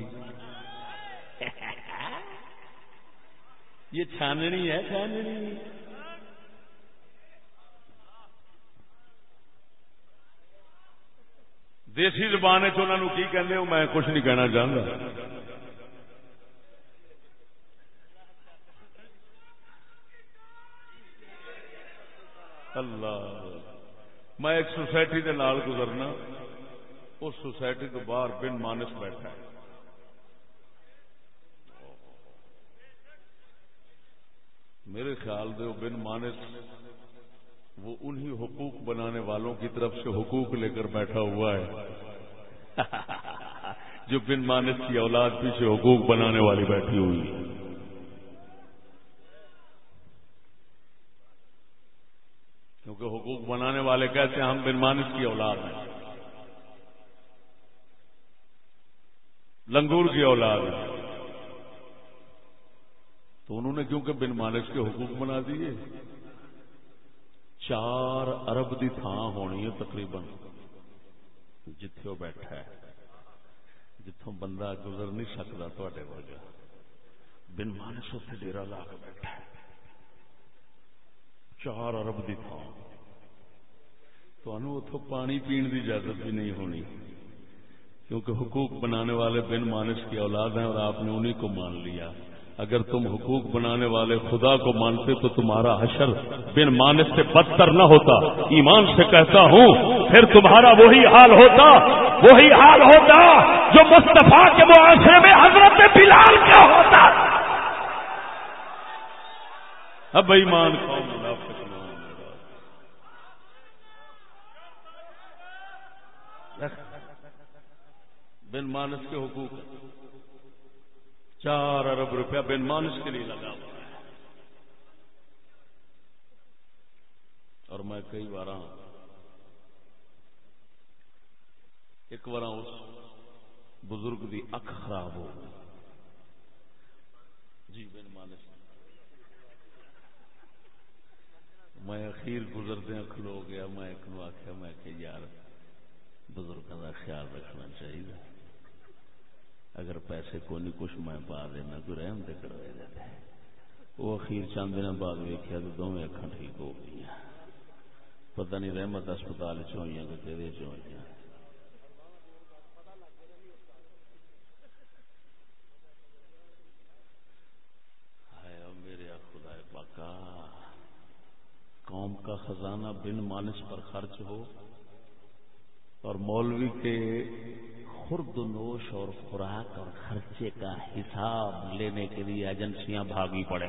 یہ چھاننی ہے۔ چھاننی دیسی زبان چ میں کچھ نہیں کہنا چاہتا اللہ میں ایک سوسائٹی کے نال گزرنا، اس سوسائٹی تو باہر بن مانس بیٹھا ہے۔ میرے خیال دے بن مانس، وہ انہی حقوق بنانے والوں کی طرف سے حقوق لے کر بیٹھا ہوا ہے۔ [LAUGHS] جو بن مانس کی اولاد پیچھے حقوق بنانے والی بیٹھی ہوئی۔ کیونکہ حقوق بنانے والے کہتے ہیں ہم بن مانس کی اولاد ہیں۔ لنگور کی اولاد ہے تو انہوں نے کیونکہ بن مانس کے حقوق بنا دیے۔ چار ارب کی تھان ہونی ہے تقریباً۔ جتھے وہ بیٹھا ہے۔ جتوں بندہ گزر نہیں سکتا تھوڑے وجہ۔ بن مانس اتنے ڈیرا لا کے بیٹھا ہے۔ چار ارب کی تھان اتوں پانی پین کی اجازت بھی نہیں ہونی کیونکہ حقوق بنانے والے بن مانس کی اولاد ہیں اور آپ نے انہیں کو مان لیا اگر تم حقوق بنانے والے خدا کو مانتے تو تمہارا حشر بن مانس سے بدتر نہ ہوتا ایمان سے کہتا ہوں پھر تمہارا وہی حال ہوتا وہی حال ہوتا جو مصطفیٰ کے معاشرے میں حضرت بلال کا ہوتا। اب ایمان قوم بن مانس کے حقوق چار ارب روپیہ بن مانس کے لیے لگا ہوا ہے۔ اور میں کئی بار ایک بار اس بزرگ کی اکھ خراب ہو جی بن مانس۔ میں اخیر گزرتے اکھ لو گیا، میں ایک نو آخیا میں کہ یار بزرگوں کا خیال رکھنا چاہیے اگر پیسے کو نہیں، کچھ میں پا دینا تو رحم دے کروے دے وہ اخیر چند دن بعد ویکیا تو دونوں اکھان ٹھیک ہو گئی پتہ نہیں رحمت اسپتال چوئی کہ تیرے چوئی میرے خدا پاکا، قوم کا خزانہ بن مانس پر خرچ ہو۔ اور مولوی کے خرد نوش اور خوراک اور خرچے کا حساب لینے کے لیے ایجنسیاں بھاگی پڑے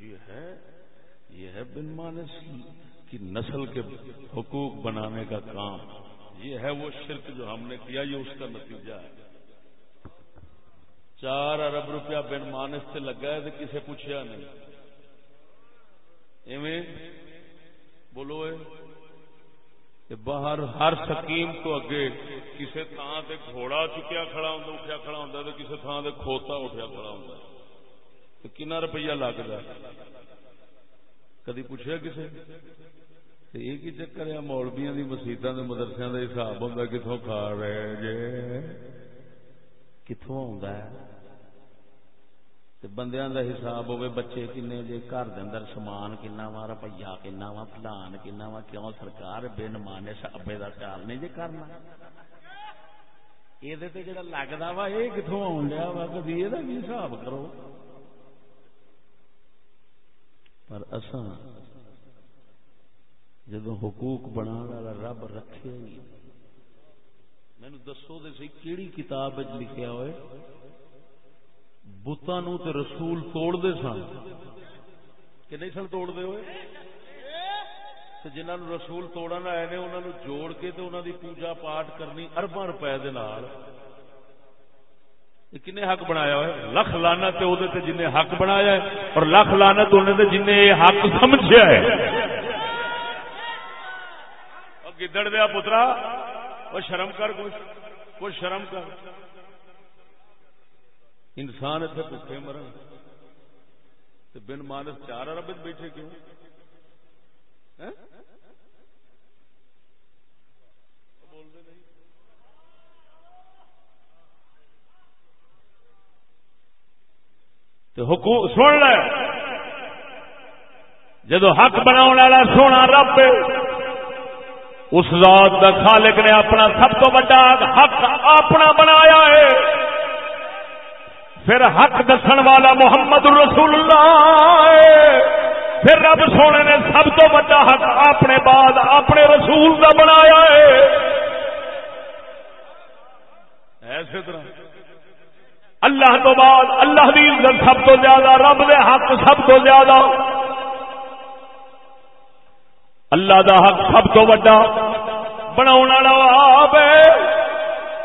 یہ ہے یہ ہے بن مانس کی نسل کے حقوق بنانے کا کام۔ یہ ہے وہ شرک جو ہم نے کیا، یہ اس کا نتیجہ ہے۔ چار ارب روپیہ بن مانس سے لگا ہے تو کسے پوچھا نہیں۔ ایویں بولو باہر ہر سکیم تو اگے کسی تھان سے گھوڑا چکیا کھڑا ہوں اٹھیا کھڑا ہوں تو کسی تھان سے کھوتا اٹھیا کھڑا ہوں تو کنا روپیہ لگتا کدی پوچھا کسی یہ کی چکر ہے مولبیا کی مسیطا کے مدرسے کا حساب ہوں کتوں کھا رہے جے؟ کتوں آ بندیاں دا حساب ہوئے بچے کنے جے گھر دے اندر سامان کنا وا، روپیہ کنا وا فلان کنا وا، کیوں سرکار بن مانے ابے دا خیال نہیں جے کرنا؟ یہ جڑا لگتا وا یہ کتوں آن لیا وا؟ کدی یہ بھی حساب کرو؟ پر اساں جدو حقوق بنا والا رب رکھے مینو دسو دے سی کیڑی کتاب لکھیا ہوئے بتان رسول توڑ دے سن۔ کہ نہیں سن توڑ دے ہوئے جنہوں رسول توڑن آئے نے انہوں جوڑ کے تو انہوں دی پوجا پاٹ کرنی اربا روپے کن حق بنایا ہوئے؟ لکھ لانا تے او تے جن حق بنایا ہے، اور لکھ لانا انہیں جن حق سمجھا ہے۔ گدڑ دیا پترا، وہ شرم کر کچھ کچھ شرم کر۔ انسان اتنے بھوکے مرن۔ تو بن مانس چار ارب بیٹھے کیوں؟ حقوق سن لے۔ جدو حق بنا والا سونا رب، اس ذات کا خالق نے اپنا سب تو بڑا حق اپنا بنایا ہے۔ پھر حق دسن والا محمد رسول اللہ پھر رب سونے نے سب تو بڑا حق اپنے بعد اپنے رسول کا بنایا ہے۔ ایسے طرح۔ اللہ تو بعد اللہ دی عزت سب تو زیادہ، رب دے حق سب تو زیادہ۔ اللہ دا حق سب تو بڑا۔ بنا آپ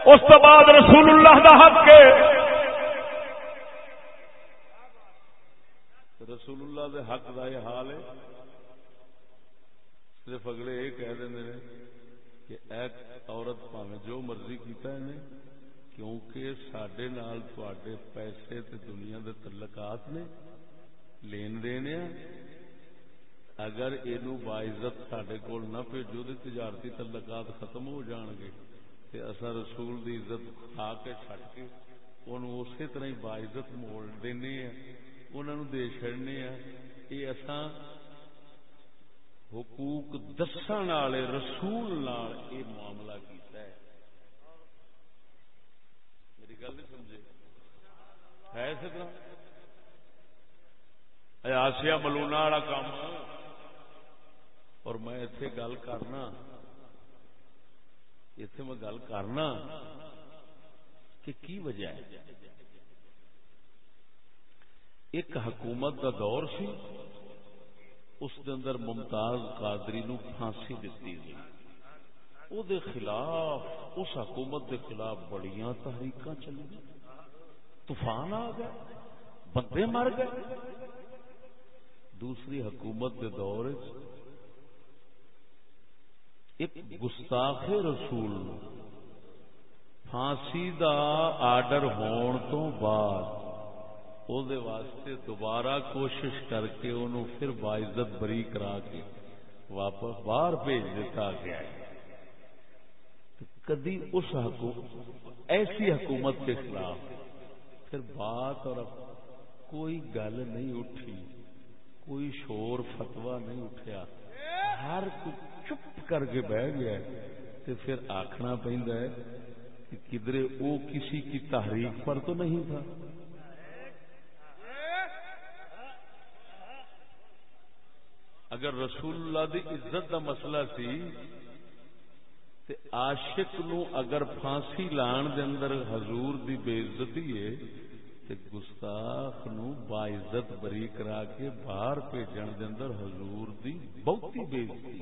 اس تو بعد رسول اللہ دا حق ہے۔ دے حق کا یہ حال ہے۔ صرف اگلے یہ کہہ دیں کہ ایک عورت پاوے جو مرضی کیتا ہے نے کیونکہ سڈے نال تے پیسے تے دنیا دے تعلقات نے لین دین اگر یہ باعزت سڈے کول نہ بھیجو تو تجارتی تعلقات ختم ہو جان گے تے اصا رسول دی عزت کھا کے چٹ کے انہوں اسی طرح باعزت موڑ دینے ہیں۔ انہوں دے چڑنے یہ حقوق دسن والے رسول یہ معاملہ کیتا ہے۔ میری گل نہیں سمجھے؟ ہے اس طرح؟ آسیا ملونا والا کام اور میں اتے گل کرنا۔ اتے میں گل کرنا کہ کی وجہ ہے؟ ایک حکومت کا دور سی، اس دے اندر ممتاز قادری نو پھانسی دیتی گئی او دے خلاف، اس حکومت دے خلاف بڑیاں تحریک چلی طوفان آ گئے، بندے مر گئے۔ دوسری حکومت کے دور ایک گستاخ رسول پھانسی دا آرڈر ہون تو بعد دے واسطے دوبارہ کوشش کر کے انہوں پھر باعزت بری کرا کے واپس باہر بھیج دیتا گیا ہے کدی اس حکومت ایسی حکومت کے خلاف پھر بات اور کوئی گل نہیں اٹھی کوئی شور فتوا نہیں اٹھیا ہر کوئی چپ کر کے بہ گیا تو پھر آخنا پہنتا ہے کہ کدھر وہ کسی کی تحریک پر تو نہیں تھا اگر رسول اللہ دی عزت دا مسئلہ سی، تے عاشق نو اگر پھانسی لان دے اندر حضور دی بے عزتی ہے، تے گستاخ نو با عزت بری کرا کے باہر بھیجن دے اندر حضور دی بہتی بے عزتی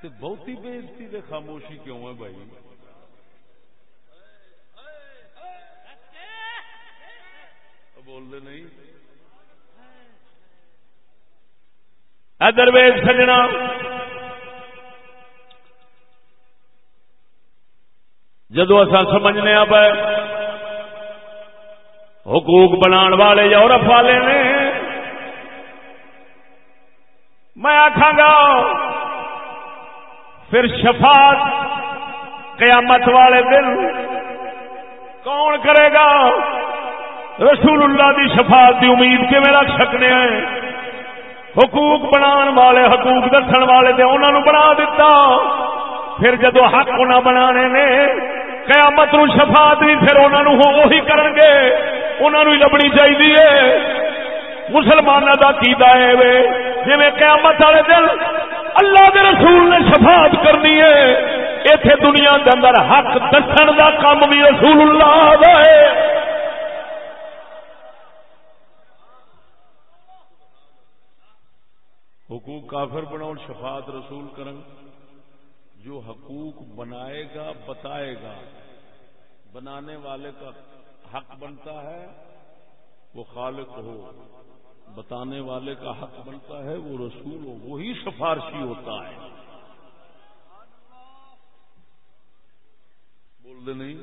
تے بہتی بے عزتی دے خاموشی کیوں ہے بھائی؟ بول دے نہیں۔ ادر ویز سجنا۔ جدو اصا سمجھنے پہ حقوق بنا والے یورپ والے نے، میں آخا گا، پھر شفاعت قیامت والے دن کون کرے گا؟ رسول اللہ دی شفاعت دی امید کے میرا سکنے ہیں؟ حقوق بنا والے، حقوق دسن والے دے انہوں بنا دیتا پھر جدو حق انہیں بنا نے، قیامت نو شفاعت بھی پھر انہوں وہی کرن گے انہوں لبنی چاہیے مسلمانوں کا کی ہے جی قیامت والے دن اللہ کے رسول نے شفاعت کرنی ہے اتے دنیا کے اندر حق دسن کا کام بھی رسول اللہ دا ہے حقوق کافر بناؤ، شفاعت رسول کرن۔ جو حقوق بنائے گا، بتائے گا۔ بنانے والے کا حق بنتا ہے، وہ خالق ہو۔ بتانے والے کا حق بنتا ہے، وہ رسول ہو۔ وہی سفارشی ہوتا ہے۔ بول دے نہیں۔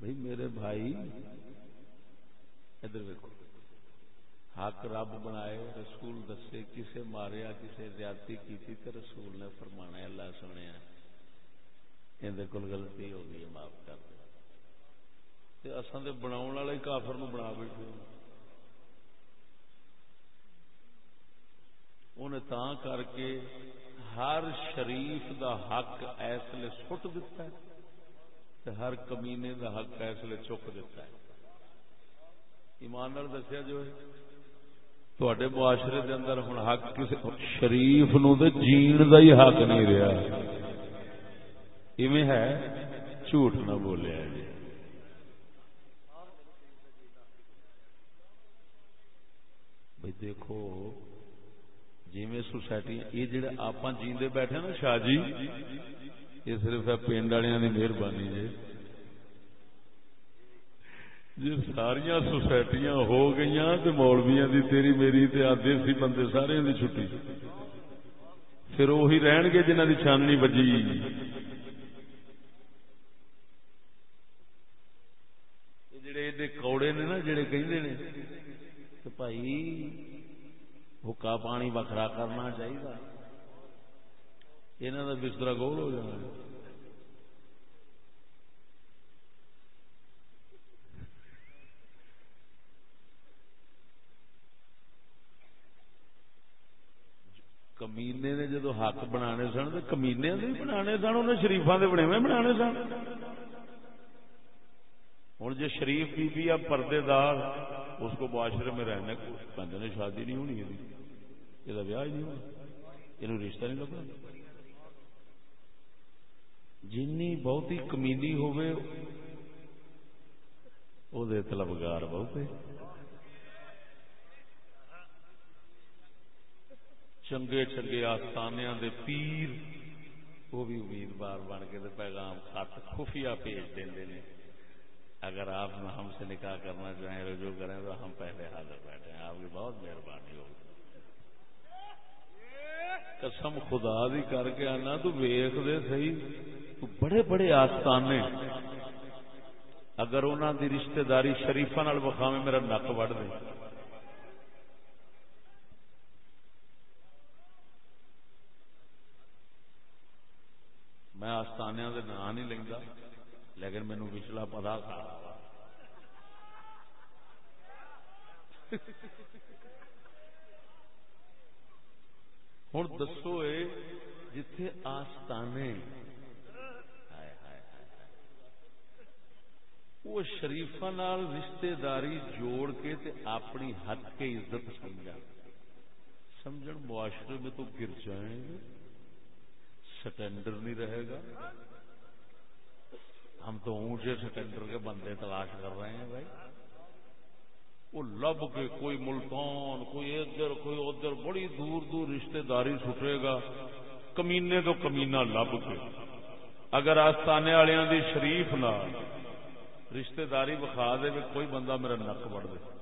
بھائی، میرے بھائی ادھر ویکو حق رب بنائے، رسول دسے، کسے ماریا، کسے زیادتی کی رسول نے فرمانا اللہ سنیا اندر کول غلطی ہو گئی معاف کر دے۔ اصل بنا والے کافر نو بنا بیٹھے انہیں تا کر کے ہر شریف دا حق ایسلے سٹ دیتا ہے ہر کمینے دا حق ایسلے چک دیتا ہے۔ ایمان دسیا جو ہے تے معاشرے دے اندر ہوں حق کسی شریف نو دے جین دا ہی حق نہیں رہا ایویں ہے، جھوٹ نہ بولیا جی۔ بھائی دیکھو جی سوسائٹی، یہ جڑے آپ جیندے بیٹھے نا شاہ جی یہ صرف پنڈ والوں کی مہربانی جی۔ جی ساریا سوسائٹیاں ہو گئی تو مولویا دی تیری میری آدھے سی بندے سارے دی چھٹی۔ پھر وہی رہن گے جنہ دی چھاننی بجی۔ جڑے ایڈے کوڑے نے نا جڑے کہندے نے کہ بھائی حکا پانی وکھرا کرنا چاہیے یہاں کا بستر گول ہو جانا۔ کمینے نے جدو حق بنا سن تو کمینے بھی بنا سن انہیں شریفا کے بنے بنا سن ہوں جی شریف بی بی پردے دار اس کو معاشرے میں رہنے کو بندے نے شادی نہیں ہونی یہ ویاہ نہیں ہونا یہ رشتہ نہیں لگنا جن بہت ہی کمیلی ہوئے طلبگار بہت چنگے چنگے آستانیا دے پیر، وہ بھی امیدوار بن کے پیغام خط خفیہ بھیج دیں اگر آپ ہم سے نکاح کرنا چاہیں، رجوع کریں تو ہم پہلے حاضر بیٹھے ہیں۔ آپ کی بہت مہربانی ہوگی۔ قسم خدا دی کر کے آنا، تو ویخ دے صحیح۔ بڑے بڑے آستانے۔ اگر انہوں دی رشتہ داری شریفا بخاوے میرا نک وڑ دے۔ میں آستانیا کے نام نہیں لینا لیکن مینو پچھلا پتا تھا۔ ہوں دسو جتھے آستانے۔ وہ شریفا رشتے داری جوڑ کے تے اپنی حد کے عزت سمجھا۔ سمجھ معاشرے میں تو گر جائیں گے۔ سٹینڈر نہیں رہے گا۔ ہم تو اونچے سٹینڈر کے بندے تلاش کر رہے ہیں بھائی۔ وہ لب کے کوئی ملتان، کوئی ادھر کوئی ادھر، بڑی دور دور رشتہ داری چھٹے گا۔ کمینے تو کمینا لب کے۔ اگر آستانے والوں دی شریف نہ رشتہ داری بخا دے کوئی بندہ میرا نک بڑھ دے۔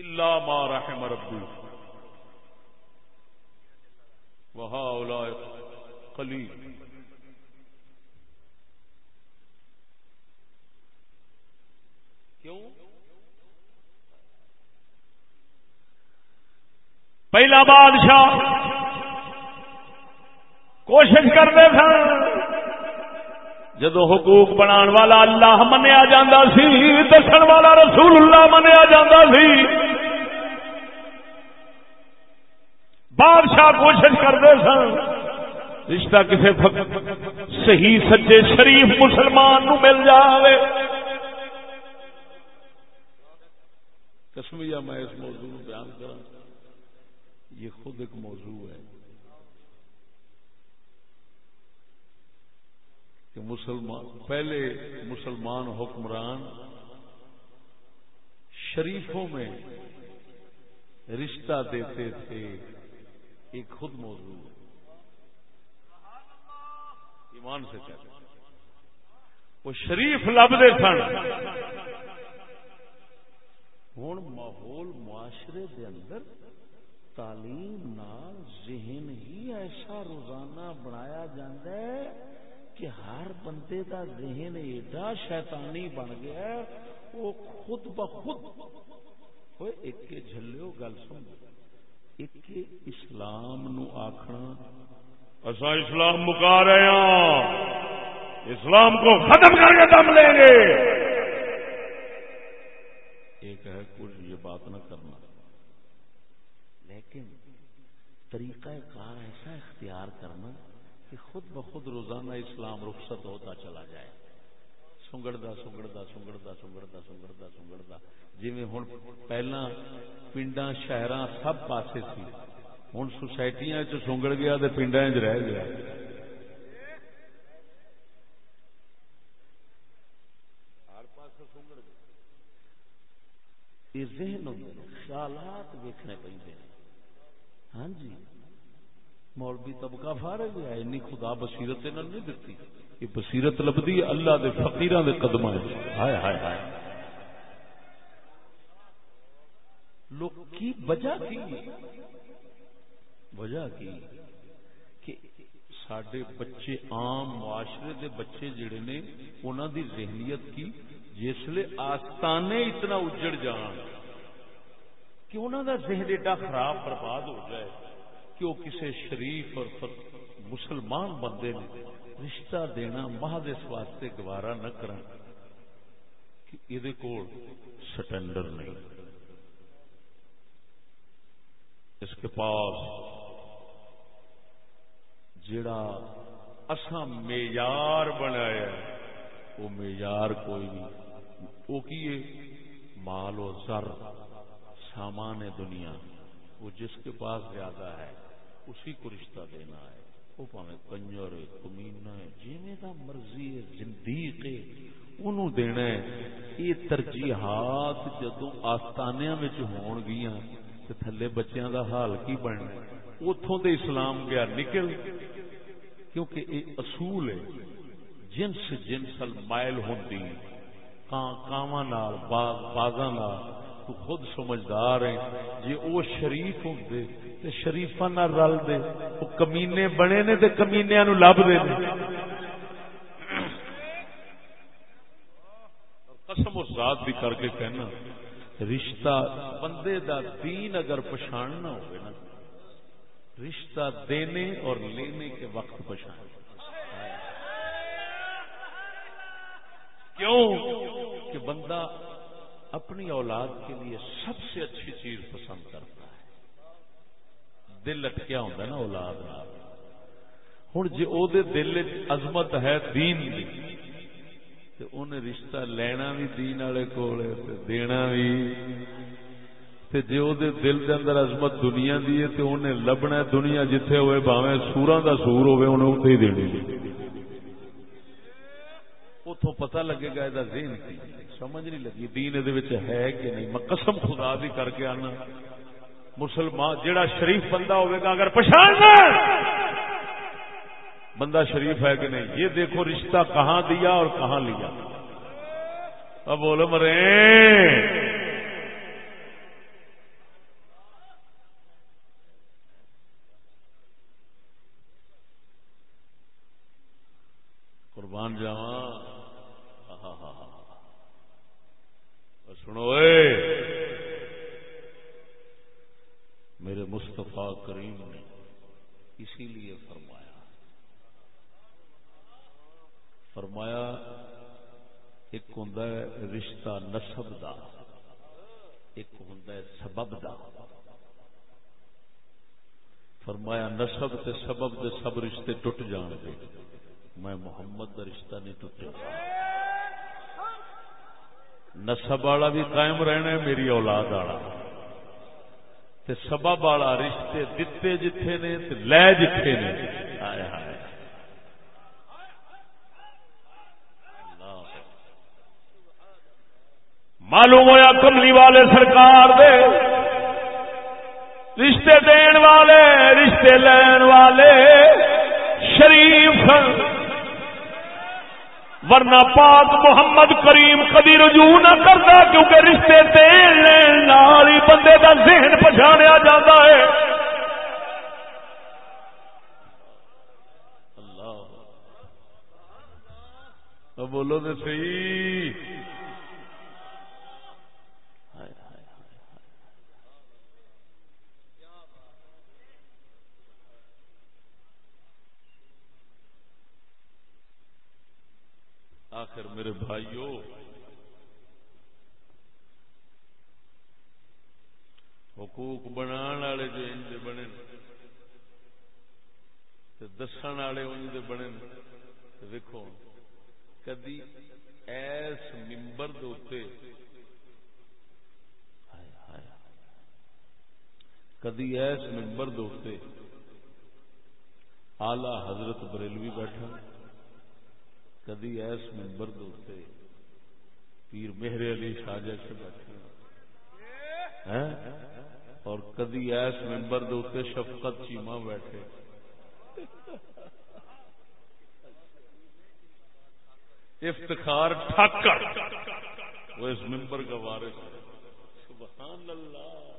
اللہ ما رحم ربی اولا کلی کیوں؟ پہلا بادشاہ کوشش کرتے سن جدو حقوق بنا والا اللہ منیا جا سی دسن والا رسول اللہ منیا جا سی بادشاہ کوشش کرتے سن۔ رشتہ کسی صحیح، سچے، شریف مسلمان نو مل جائے کسمیا میں اس موضوع بیان کروں یہ خود ایک موضوع ہے کہ مسلمان پہلے مسلمان حکمران شریفوں میں رشتہ دیتے تھے۔ ایک خود موضوع ایمان سے کہتے وہ شریف لبتے سن۔ ہوں ماحول معاشرے دے اندر تعلیم نال ذہن ہی ایسا روزانہ بنایا جاندہ ہے کہ ہر بندے دا ذہن ایڈا شیطانی بن گیا وہ خود بخود ایک جلو گل سن ایک اسلام نو آخنا اصا اسلام مکا رہے ہیں اسلام کو ختم کر کے دم لیں گے ایک ہے کچھ یہ بات نہ کرنا لیکن طریقہ کار ایسا اختیار کرنا کہ خود بخود روزانہ اسلام رخصت ہوتا چلا جائے سنگڑتا سنگڑتا سنگڑتا سنگڑتا سنگڑتا سنگڑتا جی ہوں پہلا پنڈا شہر سب پاسے سی ہوں سوسائٹیاں سنگڑ گیا پنڈا چ رہ گیا ذہن خیالات ویکنے پہ ہاں جی مولوی طبقہ فارغ ہے اینی خدا بصیرت نہیں دیتی یہ بصیرت لبدی اللہ دے فقیراں دے قدم ہائے ہائے ہائے۔ لوگ کی وجہ کی؟ وجہ کی؟ کہ سڈے بچے عام معاشرے دے بچے جڑے نے انہوں دی ذہنیت کی جسے آستانے اتنا اجڑ جان کہ انہوں دا ذہن ایڈا خراب برباد ہو جائے کہ وہ کسی شریف اور مسلمان بندے نے رشتہ دینا مہد اس واسطے گوارا نہ کر سٹینڈر نہیں۔ اس کے پاس جڑا اساں معیار بنایا وہ معیار کوئی نہیں۔ وہ کی مال و زر، سامان دنیا۔ وہ جس کے پاس زیادہ ہے، اسی کو رشتہ دینا ہے۔ وہ پاوے کنجر کمینا ہے جی کا مرضی ہے، زندیق ہے، انہوں دینا ہے۔ یہ ترجیحات جدو آستانیا ہون گیا تو تھلے بچیاں دا حال کی بننا اتوں دے اسلام گیا نکل، کیونکہ یہ اصول ہے، جنس جنس مائل ہوں کاواں نال، باغ، باغاں تو خود سمجھدار ہے جی وہ شریف ہوں تو شریفا نہ رل دے۔ وہ کمینے بنے نے تو کمینیا نو لب دے قسم اور ذات بھی کر کے کہنا، رشتہ بندے دا دین اگر پچھاڑنا ہوگا نا، رشتہ دینے اور لینے کے وقت پچھاڑ کیوں؟ کہ بندہ اپنی اولاد کے لیے سب سے اچھی چیز پسند کرتا ہے۔ دل اٹکیا ہوتا نا اولاد ہوں جی وہ دل عظمت ہے دین دی تو انہیں رشتہ لینا بھی دین والے کول دینا بھی جی وہ دل کے اندر عظمت دنیا دی ہے تو انہیں لبنا دنیا جتھے ہوئے باوے سورا کا سور ہوئے انہیں اتنے ہی دینی۔ اتوں پتہ لگے گا یہ ذہن کی۔ سمجھ نہیں لگی۔ دین ہے کہ نہیں؟ میں قسم خدا بھی کر کے آنا۔ مسلمان جڑا شریف بندہ ہوگا اگر پچھاڑ بندہ شریف ہے کہ نہیں؟ یہ دیکھو رشتہ کہاں دیا اور کہاں لیا۔ اب بولو مرے قربان جاواں۔ سنو، اے۔ میرے مصطفیٰ کریم نے اسی لیے فرمایا۔ فرمایا، ایک ہوں رشتہ نسب دا، ایک ہوں سبب دا۔ فرمایا نسب تے سبب دے سب رشتے ٹوٹ جان گے۔ میں محمد دا رشتہ نہیں ٹوٹے۔ نسب والا بھی قائم رہنا ہے، میری اولاد والا۔ سبب والا رشتے دتے جتھے نے لے جتھے نے۔ آئے ہائے معلوم ہوا کملی والے سرکار دے۔ رشتے دین والے، رشتے لین والے۔ شریف ورنہ پاک محمد کریم کدی رجوع نہ کرتا کیونکہ رشتے دین لین ہی بندے کا ذہن پچھاڑیا جاتا ہے۔ اللہ۔ بولو تو صحیح آخر میرے بھائیو حقوق بنا والے جو انج بنے دس والے انج بنے دیکھو کدی ایس ممبر کدی ایس ممبر دے آلہ حضرت بریلوی بیٹھا۔ کدی ایس ممبر دوتے پیر مہر علی شاہ جی سے بیٹھے اور کدی ایس ممبر دوتے شفقت چیما بیٹھے۔ افتخار ٹھاکر۔ وہ اس ممبر کا وارث ہے۔ سبحان اللہ۔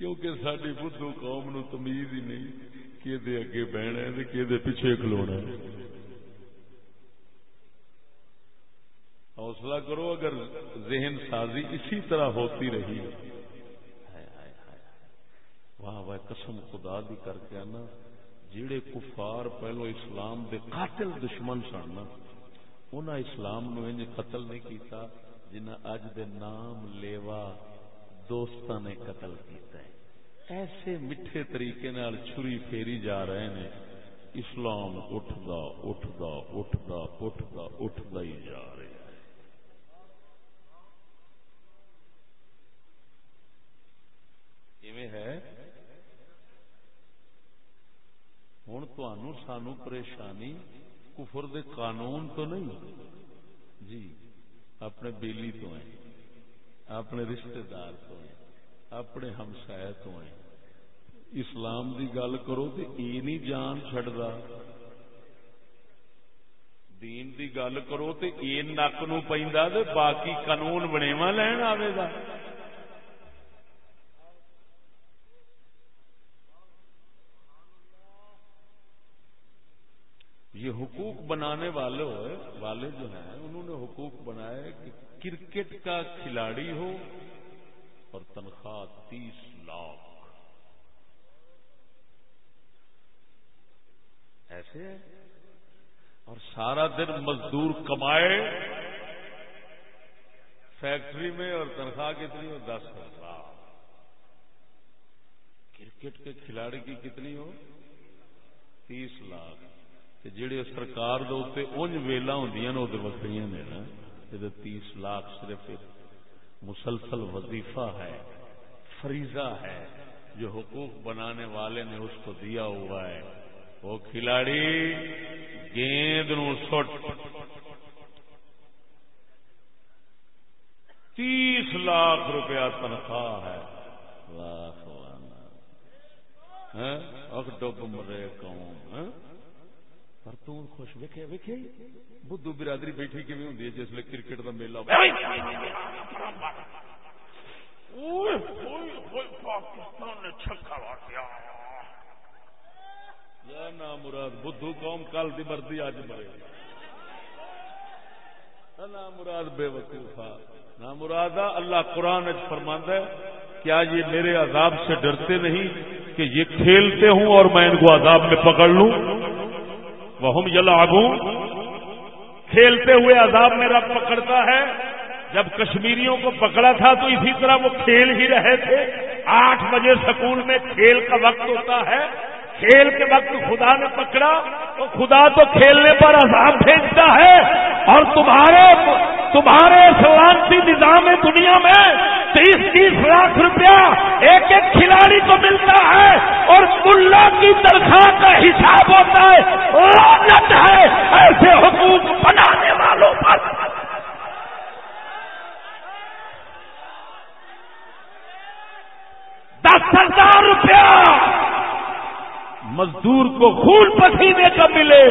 کیونکہ ساری بدھو قوم نو تمیز ہی نہیں کہ اگے بہنا ہے کہ پیچھے کھلونا ہے۔ حوصلہ کرو، اگر ذہن سازی اسی طرح ہوتی رہی۔ واہ واہ، قسم خدا دی کر کے آنا۔ جڑے کفار پہلو اسلام دے قاتل دشمن سن انہاں اسلام نو انج قتل نہیں کیتا، جنہ اج دے نام لیوا دوست نے قتل کیتا ہے۔ ایسے میٹھے طریقے نال چھری پھیری جا رہے ہیں اسلام اٹھدا اٹھدا اٹھدا اٹھدا اٹھدا ہی جا رہا ہے ہے؟ ہوں تو سانو پریشانی، کفر دے قانون تو نہیں؟ جی اپنے بیلی تو ہیں، اپنے رشتہ دار تو ہیں۔ اپنے ہمسائے تو ہیں اسلام دی گل کرو تو یہ نہیں جان چڈتا دین دی گل کرو تو یہ نک نو پہ باقی قانون بنےوا لین آئے گا۔ یہ حقوق بنانے والے والے جو ہیں، انہوں نے حقوق بنائے کہ کرکٹ کا کھلاڑی ہو اور تنخواہ تیس لاکھ۔ ایسے ہے؟ اور سارا دن مزدور کمائے، فیکٹری میں اور تنخواہ کتنی ہو؟ دس لاکھ کرکٹ کے کھلاڑی کی کتنی ہو؟ تیس لاکھ۔ جڑے سرکار انج ویلا ہوں وکری نے نا یہ تیس لاکھ صرف مسلسل وظیفہ ہے، فریضہ ہے، جو حقوق بنانے والے نے اس کو دیا ہوا ہے۔ وہ کھلاڑی گیند نو سٹ۔ تیس لاکھ روپیہ تنخواہ ہے۔ لاکھ ہاں؟ ڈب مرے قوم پر تم خوش ویکیا ویکیا بدھو برادری بیٹھی کمی ہوں جس لیے کرکٹ کا میلہ پاکستان نے چھکا نہ مراد بدھو قوم کل دی مردی اج مرے۔ نہ مراد بے وقوفا نہ مراد اللہ قرآن فرماند ہے کیا یہ میرے عذاب سے ڈرتے نہیں کہ یہ کھیلتے ہوں اور میں ان کو عذاب میں پکڑ لوں۔ وہ یلعبون۔ کھیلتے ہوئے عذاب میں رب پکڑتا ہے۔ جب کشمیریوں کو پکڑا تھا تو اسی طرح وہ کھیل ہی رہے تھے۔ آٹھ بجے سکول میں کھیل کا وقت ہوتا ہے۔ کھیل کے وقت خدا نے پکڑا تو خدا تو کھیلنے پر عذاب بھیجتا ہے اور تمہارے تمہارے سلامتی نظام دنیا میں تیس تیس لاکھ روپیہ ایک ایک کھلاڑی کو ملتا ہے اور ملا کی تنخواہ کا حساب ہوتا ہے ہے، ایسے حقوق بنانے والوں پر دس ہزار روپیہ مزدور کو خون پسینے کا ملے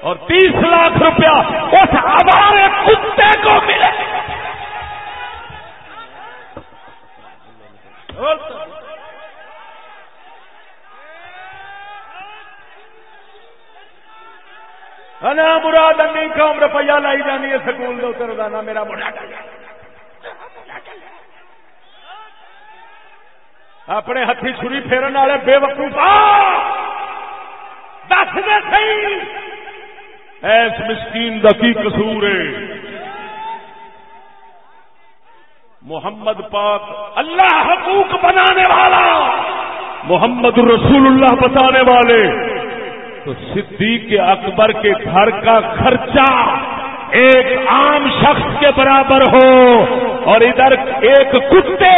اور تیس لاکھ روپیہ اس ہمارے کتے کو ملے۔ مراد انی کام روپیہ لائی جانی ہے سکول دو روزانہ میرا مراد اپنے ہاتھی چھری پھیرن والے بے وقوفا دس دے سی ایس مسکین کا کی قصور ہے؟ محمد پاک اللہ حقوق بنانے والا! محمد رسول اللہ بتانے والے! تو صدیق اکبر کے گھر کا خرچہ! ایک عام شخص کے برابر ہو اور ادھر ایک کتے،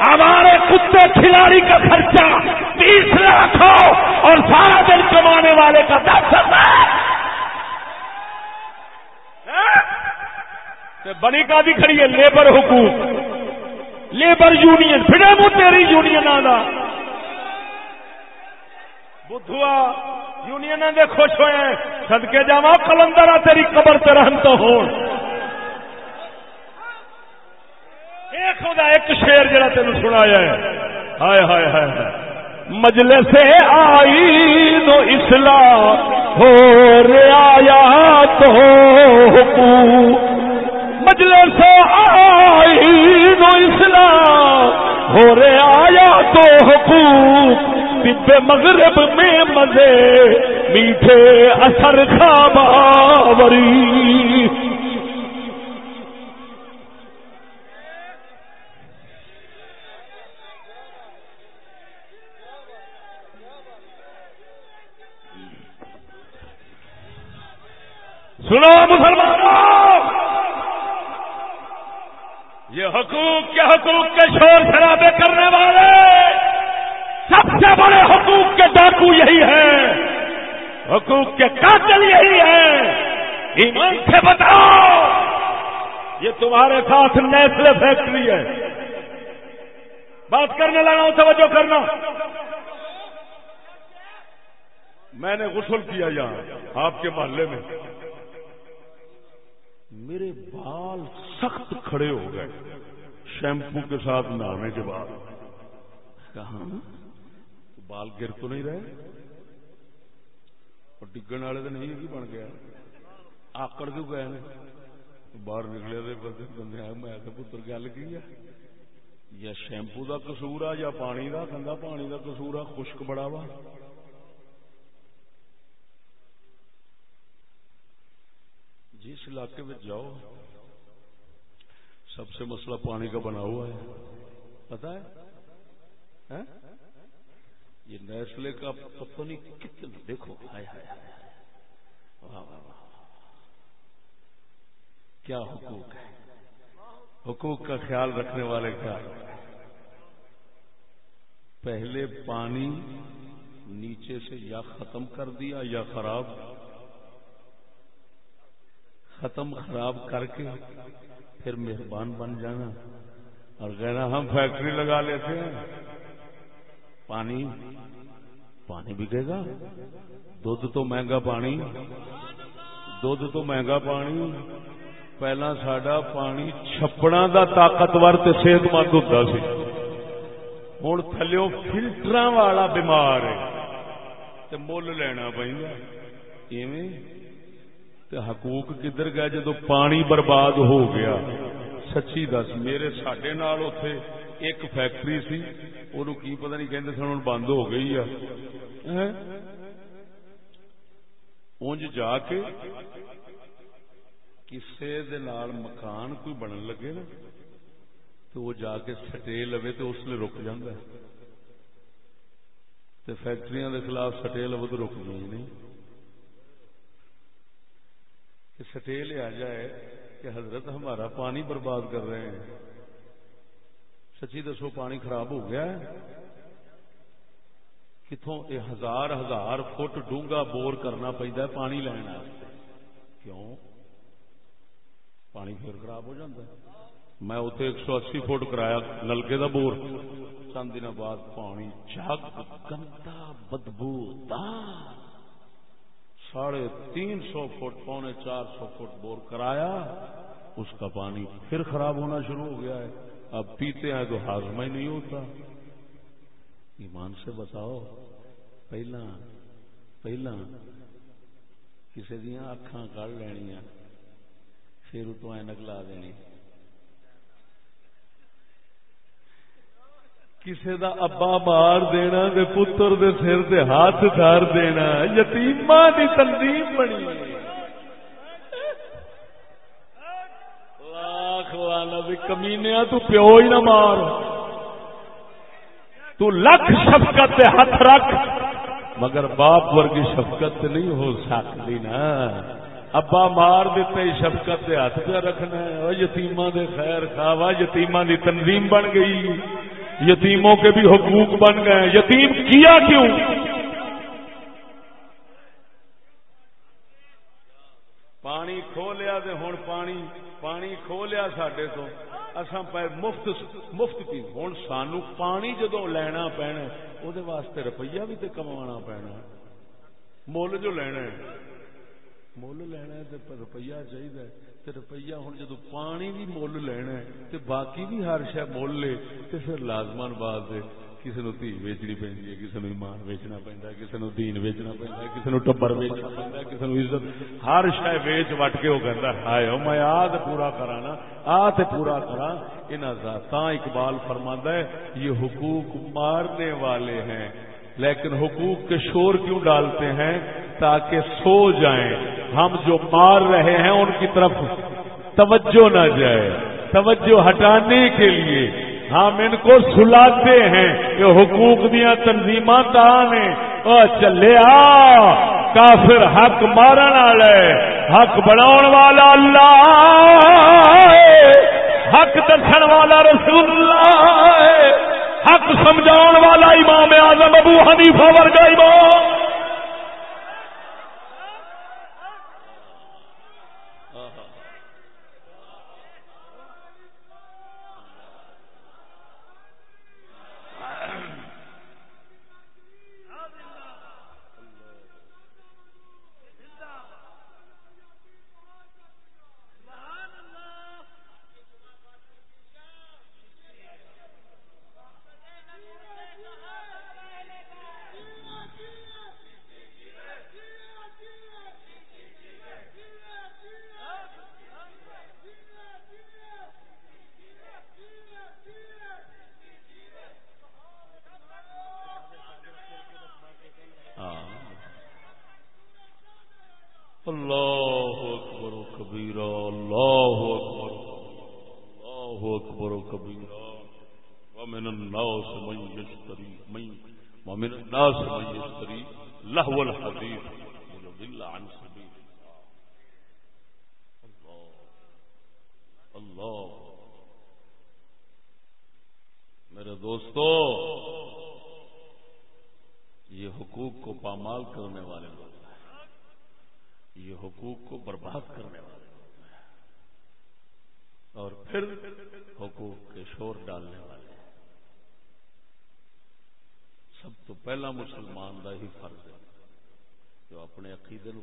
ہمارے کتے کھلاڑی کا خرچہ تیس لاکھ ہو اور سارا دن کمانے والے کا دس بنی کا بھی کھڑی ہے، لیبر حقوق لیبر یونین پھر وہ تیری یونین آنا بدھوا یونین دے خوش ہوئے سدکے جا کلندر تیری قبر تے رہن تو ہو ایک شیر جڑا تین سنایا ہے۔ ہائے ہائے ہائے مجلے سے آئی تو اسلام ہو ریا تو مجلے سے آئی تو اسلام ہو رے آیا تو حقوق۔ طب مغرب میں مزے، میٹھے اثر خواب آوری۔ سنو یہ حقوق کے حقوق کے شور شرابے کرنے والے۔ سب سے بڑے حقوق کے ڈاکو یہی ہیں۔ حقوق کے قاتل یہی ہیں۔ ایمان سے بتاؤ۔ یہ تمہارے ساتھ نیسلے فیکٹری ہے۔ بات کرنے لگا ہوں، توجہ کرنا۔ میں نے غسل کیا یہاں، آپ کے محلے میں۔ میرے بال سخت کھڑے ہو گئے۔ شیمپو کے ساتھ نہانے کے بعد۔ کہاں؟ بال گر تو نہیں رہے اور ڈگن والے تو نہیں بن گیا آکڑ کیوں گئے باہر نکلے بندے میں پتر گل کی ہے یا شیمپو کا کسور آ یا پانی کا گندا پانی کا کسور آ خشک بڑا وا جس علاقے میں جاؤ سب سے مسئلہ پانی کا بنا ہوا ہے پتا ہے یہ نیسلے کا پتہ نہیں کتنا، دیکھو۔ ہائے ہائے ہائے واہ واہ واہ کیا حقوق ہے حقوق کا خیال رکھنے والے کا پہلے پانی نیچے سے یا ختم کر دیا یا خراب، ختم خراب کر کے پھر مہربان بن جانا۔ اور کہنا ہم فیکٹری لگا لیتے ہیں۔ پانی؟ پانی بکے گا؟ دھد تو مہنگا پانی۔ دھد تو مہنگا پانی۔ پہلا سڈا پانی چھپڑا دا طاقتور تے صحت مند ہوتا سی۔ ہوں تھلو فلٹر والا بیمار ہے۔ تے مل لینا پہ تے حقوق کدھر گیا جدو پانی برباد ہو گیا؟ سچی دس، میرے سڈے نال اتے ایک فیکٹری سی وہ کی پتہ نہیں کہتے سن بند ہو گئی اونج جا کے کسے مکان کوئی بنن لگے نا تو وہ جا کے سٹے لو تو اس لیے رک جاندہ ہے فیکٹری کے خلاف سٹے لو تو رک گئی نہیں کہ سٹے لے آ جائے کہ حضرت ہمارا پانی برباد کر رہے ہیں سچی دسو، پانی خراب ہو گیا ہے۔ کتوں یہ ہزار ہزار فٹ ڈونگا بور کرنا پہنتا ہے پانی لینا کیوں؟ پانی پھر خراب ہو جاتا ہے۔ میں اتنے ایک سو اسی فٹ کرایا نلکے دا بور۔ چند دن بعد پانی جگ گندا بدبو ساڑھے تین سو فٹ، پونے چار سو فٹ بور کرایا۔ اس کا پانی پھر خراب ہونا شروع ہو گیا ہے۔ اب پیتے ہیں تو ہاضمہ ہی نہیں ہوتا۔ ایمان سے بتاؤ، پہلا پہلا کسی دیا اکھان کڑ لینیا پھر اتو اینک لا دینی کسی دا ابا مار دینا، دے پتر دے سر دے ہاتھ دھار دینا یتیم دی تنظیم بنی۔ لاکھ والا کمینیا تو پیو ہی نہ مار۔ تو لکھ شفقت ہاتھ رکھ۔ مگر باپ ورگی شفقت نہیں ہو سکتی نا۔ ابا مار دیتے شفقت دے ہاتھ پہ رکھنا ہے۔ یتیما دے خیر خواہ یتیما دی تنظیم بن گئی۔ یتیموں کے بھی حقوق بن گئے۔ یتیم کیا کیوں؟ پانی کھو لیا دے ہوں پانی۔ پانی کھو لیا سڈے تو اصا مفت مفت پی ہوں سانو پانی جدو لینا پینا وہ واسطے روپیہ بھی تو کما پینا مل جو لینا ہے۔ مل لینا تو روپیہ چاہیے تو روپیہ ہوں جدو پانی بھی مل لینا تو باقی بھی ہر شہ مل لے تو پھر لازمان بعد کسی نو دھی ویچنی پی کسی نو ایمان ویچنا پہنتا کسی نو دین ویچنا پہنتا کسی نو ٹبر ویچنا پہنتا کسی نو عزت، ہر شہ ویچ وٹ کے وہ کہتا ہے میں آ پورا کرا نا آ پورا کرا انہیں اقبال فرما ہے، یہ حقوق مارنے والے ہیں۔ لیکن حقوق کے شور کیوں ڈالتے ہیں؟ تاکہ سو جائیں۔ ہم جو مار رہے ہیں ان کی طرف توجہ نہ جائے، توجہ ہٹانے کے لیے۔ ہم ان کو سلاتے ہیں۔ کہ حقوق دیا تنظیمات آنے چلے آ کافر حق مارن والے، حق بنا والا اللہ حق دسن والا رسول اللہ حق سمجھا والا امام اعظم ابو حنیفہ ورگا امام۔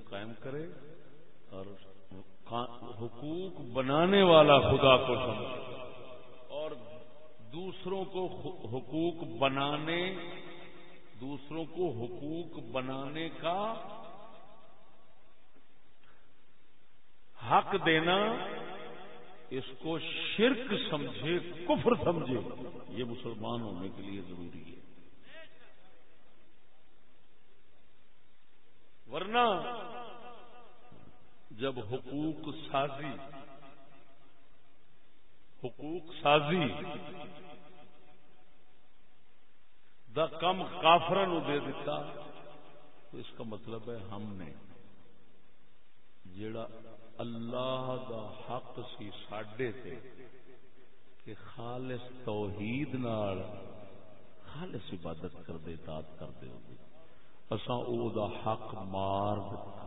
قائم کرے اور حقوق بنانے والا خدا کو سمجھے اور دوسروں کو حقوق بنانے دوسروں کو حقوق بنانے کا حق دینا اس کو شرک سمجھے، کفر سمجھے، یہ مسلمان ہونے کے لیے ضروری ہے۔ ورنہ جب حقوق سازی حقوق سازی، دا کم کافر دے دیتا تو اس کا مطلب ہے ہم نے جڑا اللہ دا حق سی ساڈے تے، کہ خالص توحید نال خالص عبادت کر دے، اطاعت کر دے ہوگی اساں او دا حق مار دیتا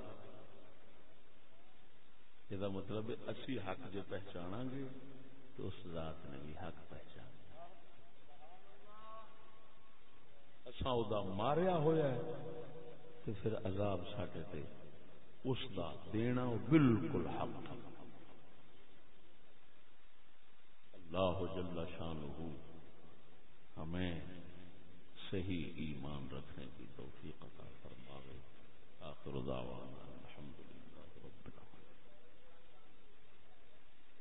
یہ مطلب اسی حق جو پہچانا گے تو اس ذات نے بھی حق پہچان اصا ماریا ہوا ہے تو پھر عذاب ساڈے تے اس دا دینا بالکل حق اللہ جل شان ہمیں صحیح ایمان رکھنے کی توفیق عطا فرماوے آخر دعوانا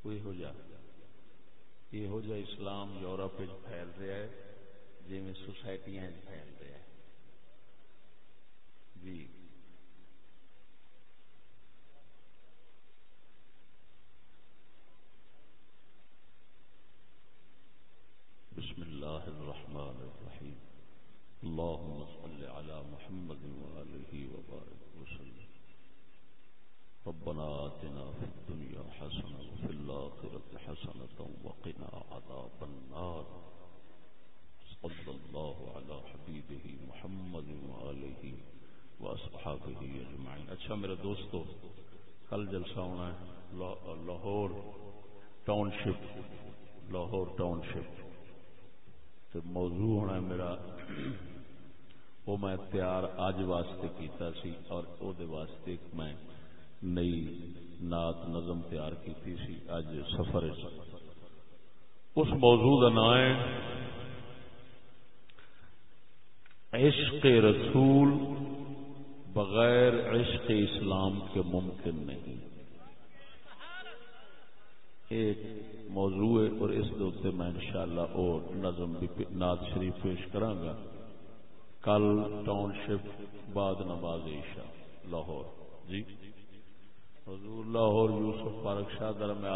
کوئی ہو جا یہ ہو جا اسلام یورپ پھیل رہا ہے جی میں سوسائٹیاں پھیل رہا ہے۔ جی۔ بسم اللہ الرحمن الرحیم۔ اللهم صل على محمد وآله وبارك وسلم۔ ربنا آتنا وأصحابه أجمعين. اچھا میرے دوستو، کل جلسہ ہونا ہے Lahore township Lahore township تو موضوع ہونا ہے میرا، وہ میں تیار اج واسطے کیتا سی اور او دے واسطے میں نئی نات نظم تیار کیتی سی اج سفر اس موضوع کا نام ہے عشق رسول بغیر عشق اسلام کے ممکن نہیں۔ ایک موضوع ہے اور اس دوتے میں انشاءاللہ اور نظم بھی نعت شریف پیش کرانگا کل ٹاؤن شپ بعد نماز عشاء، لاہور۔ جی؟ حضور لاہور یوسف پارک شاہ درمیان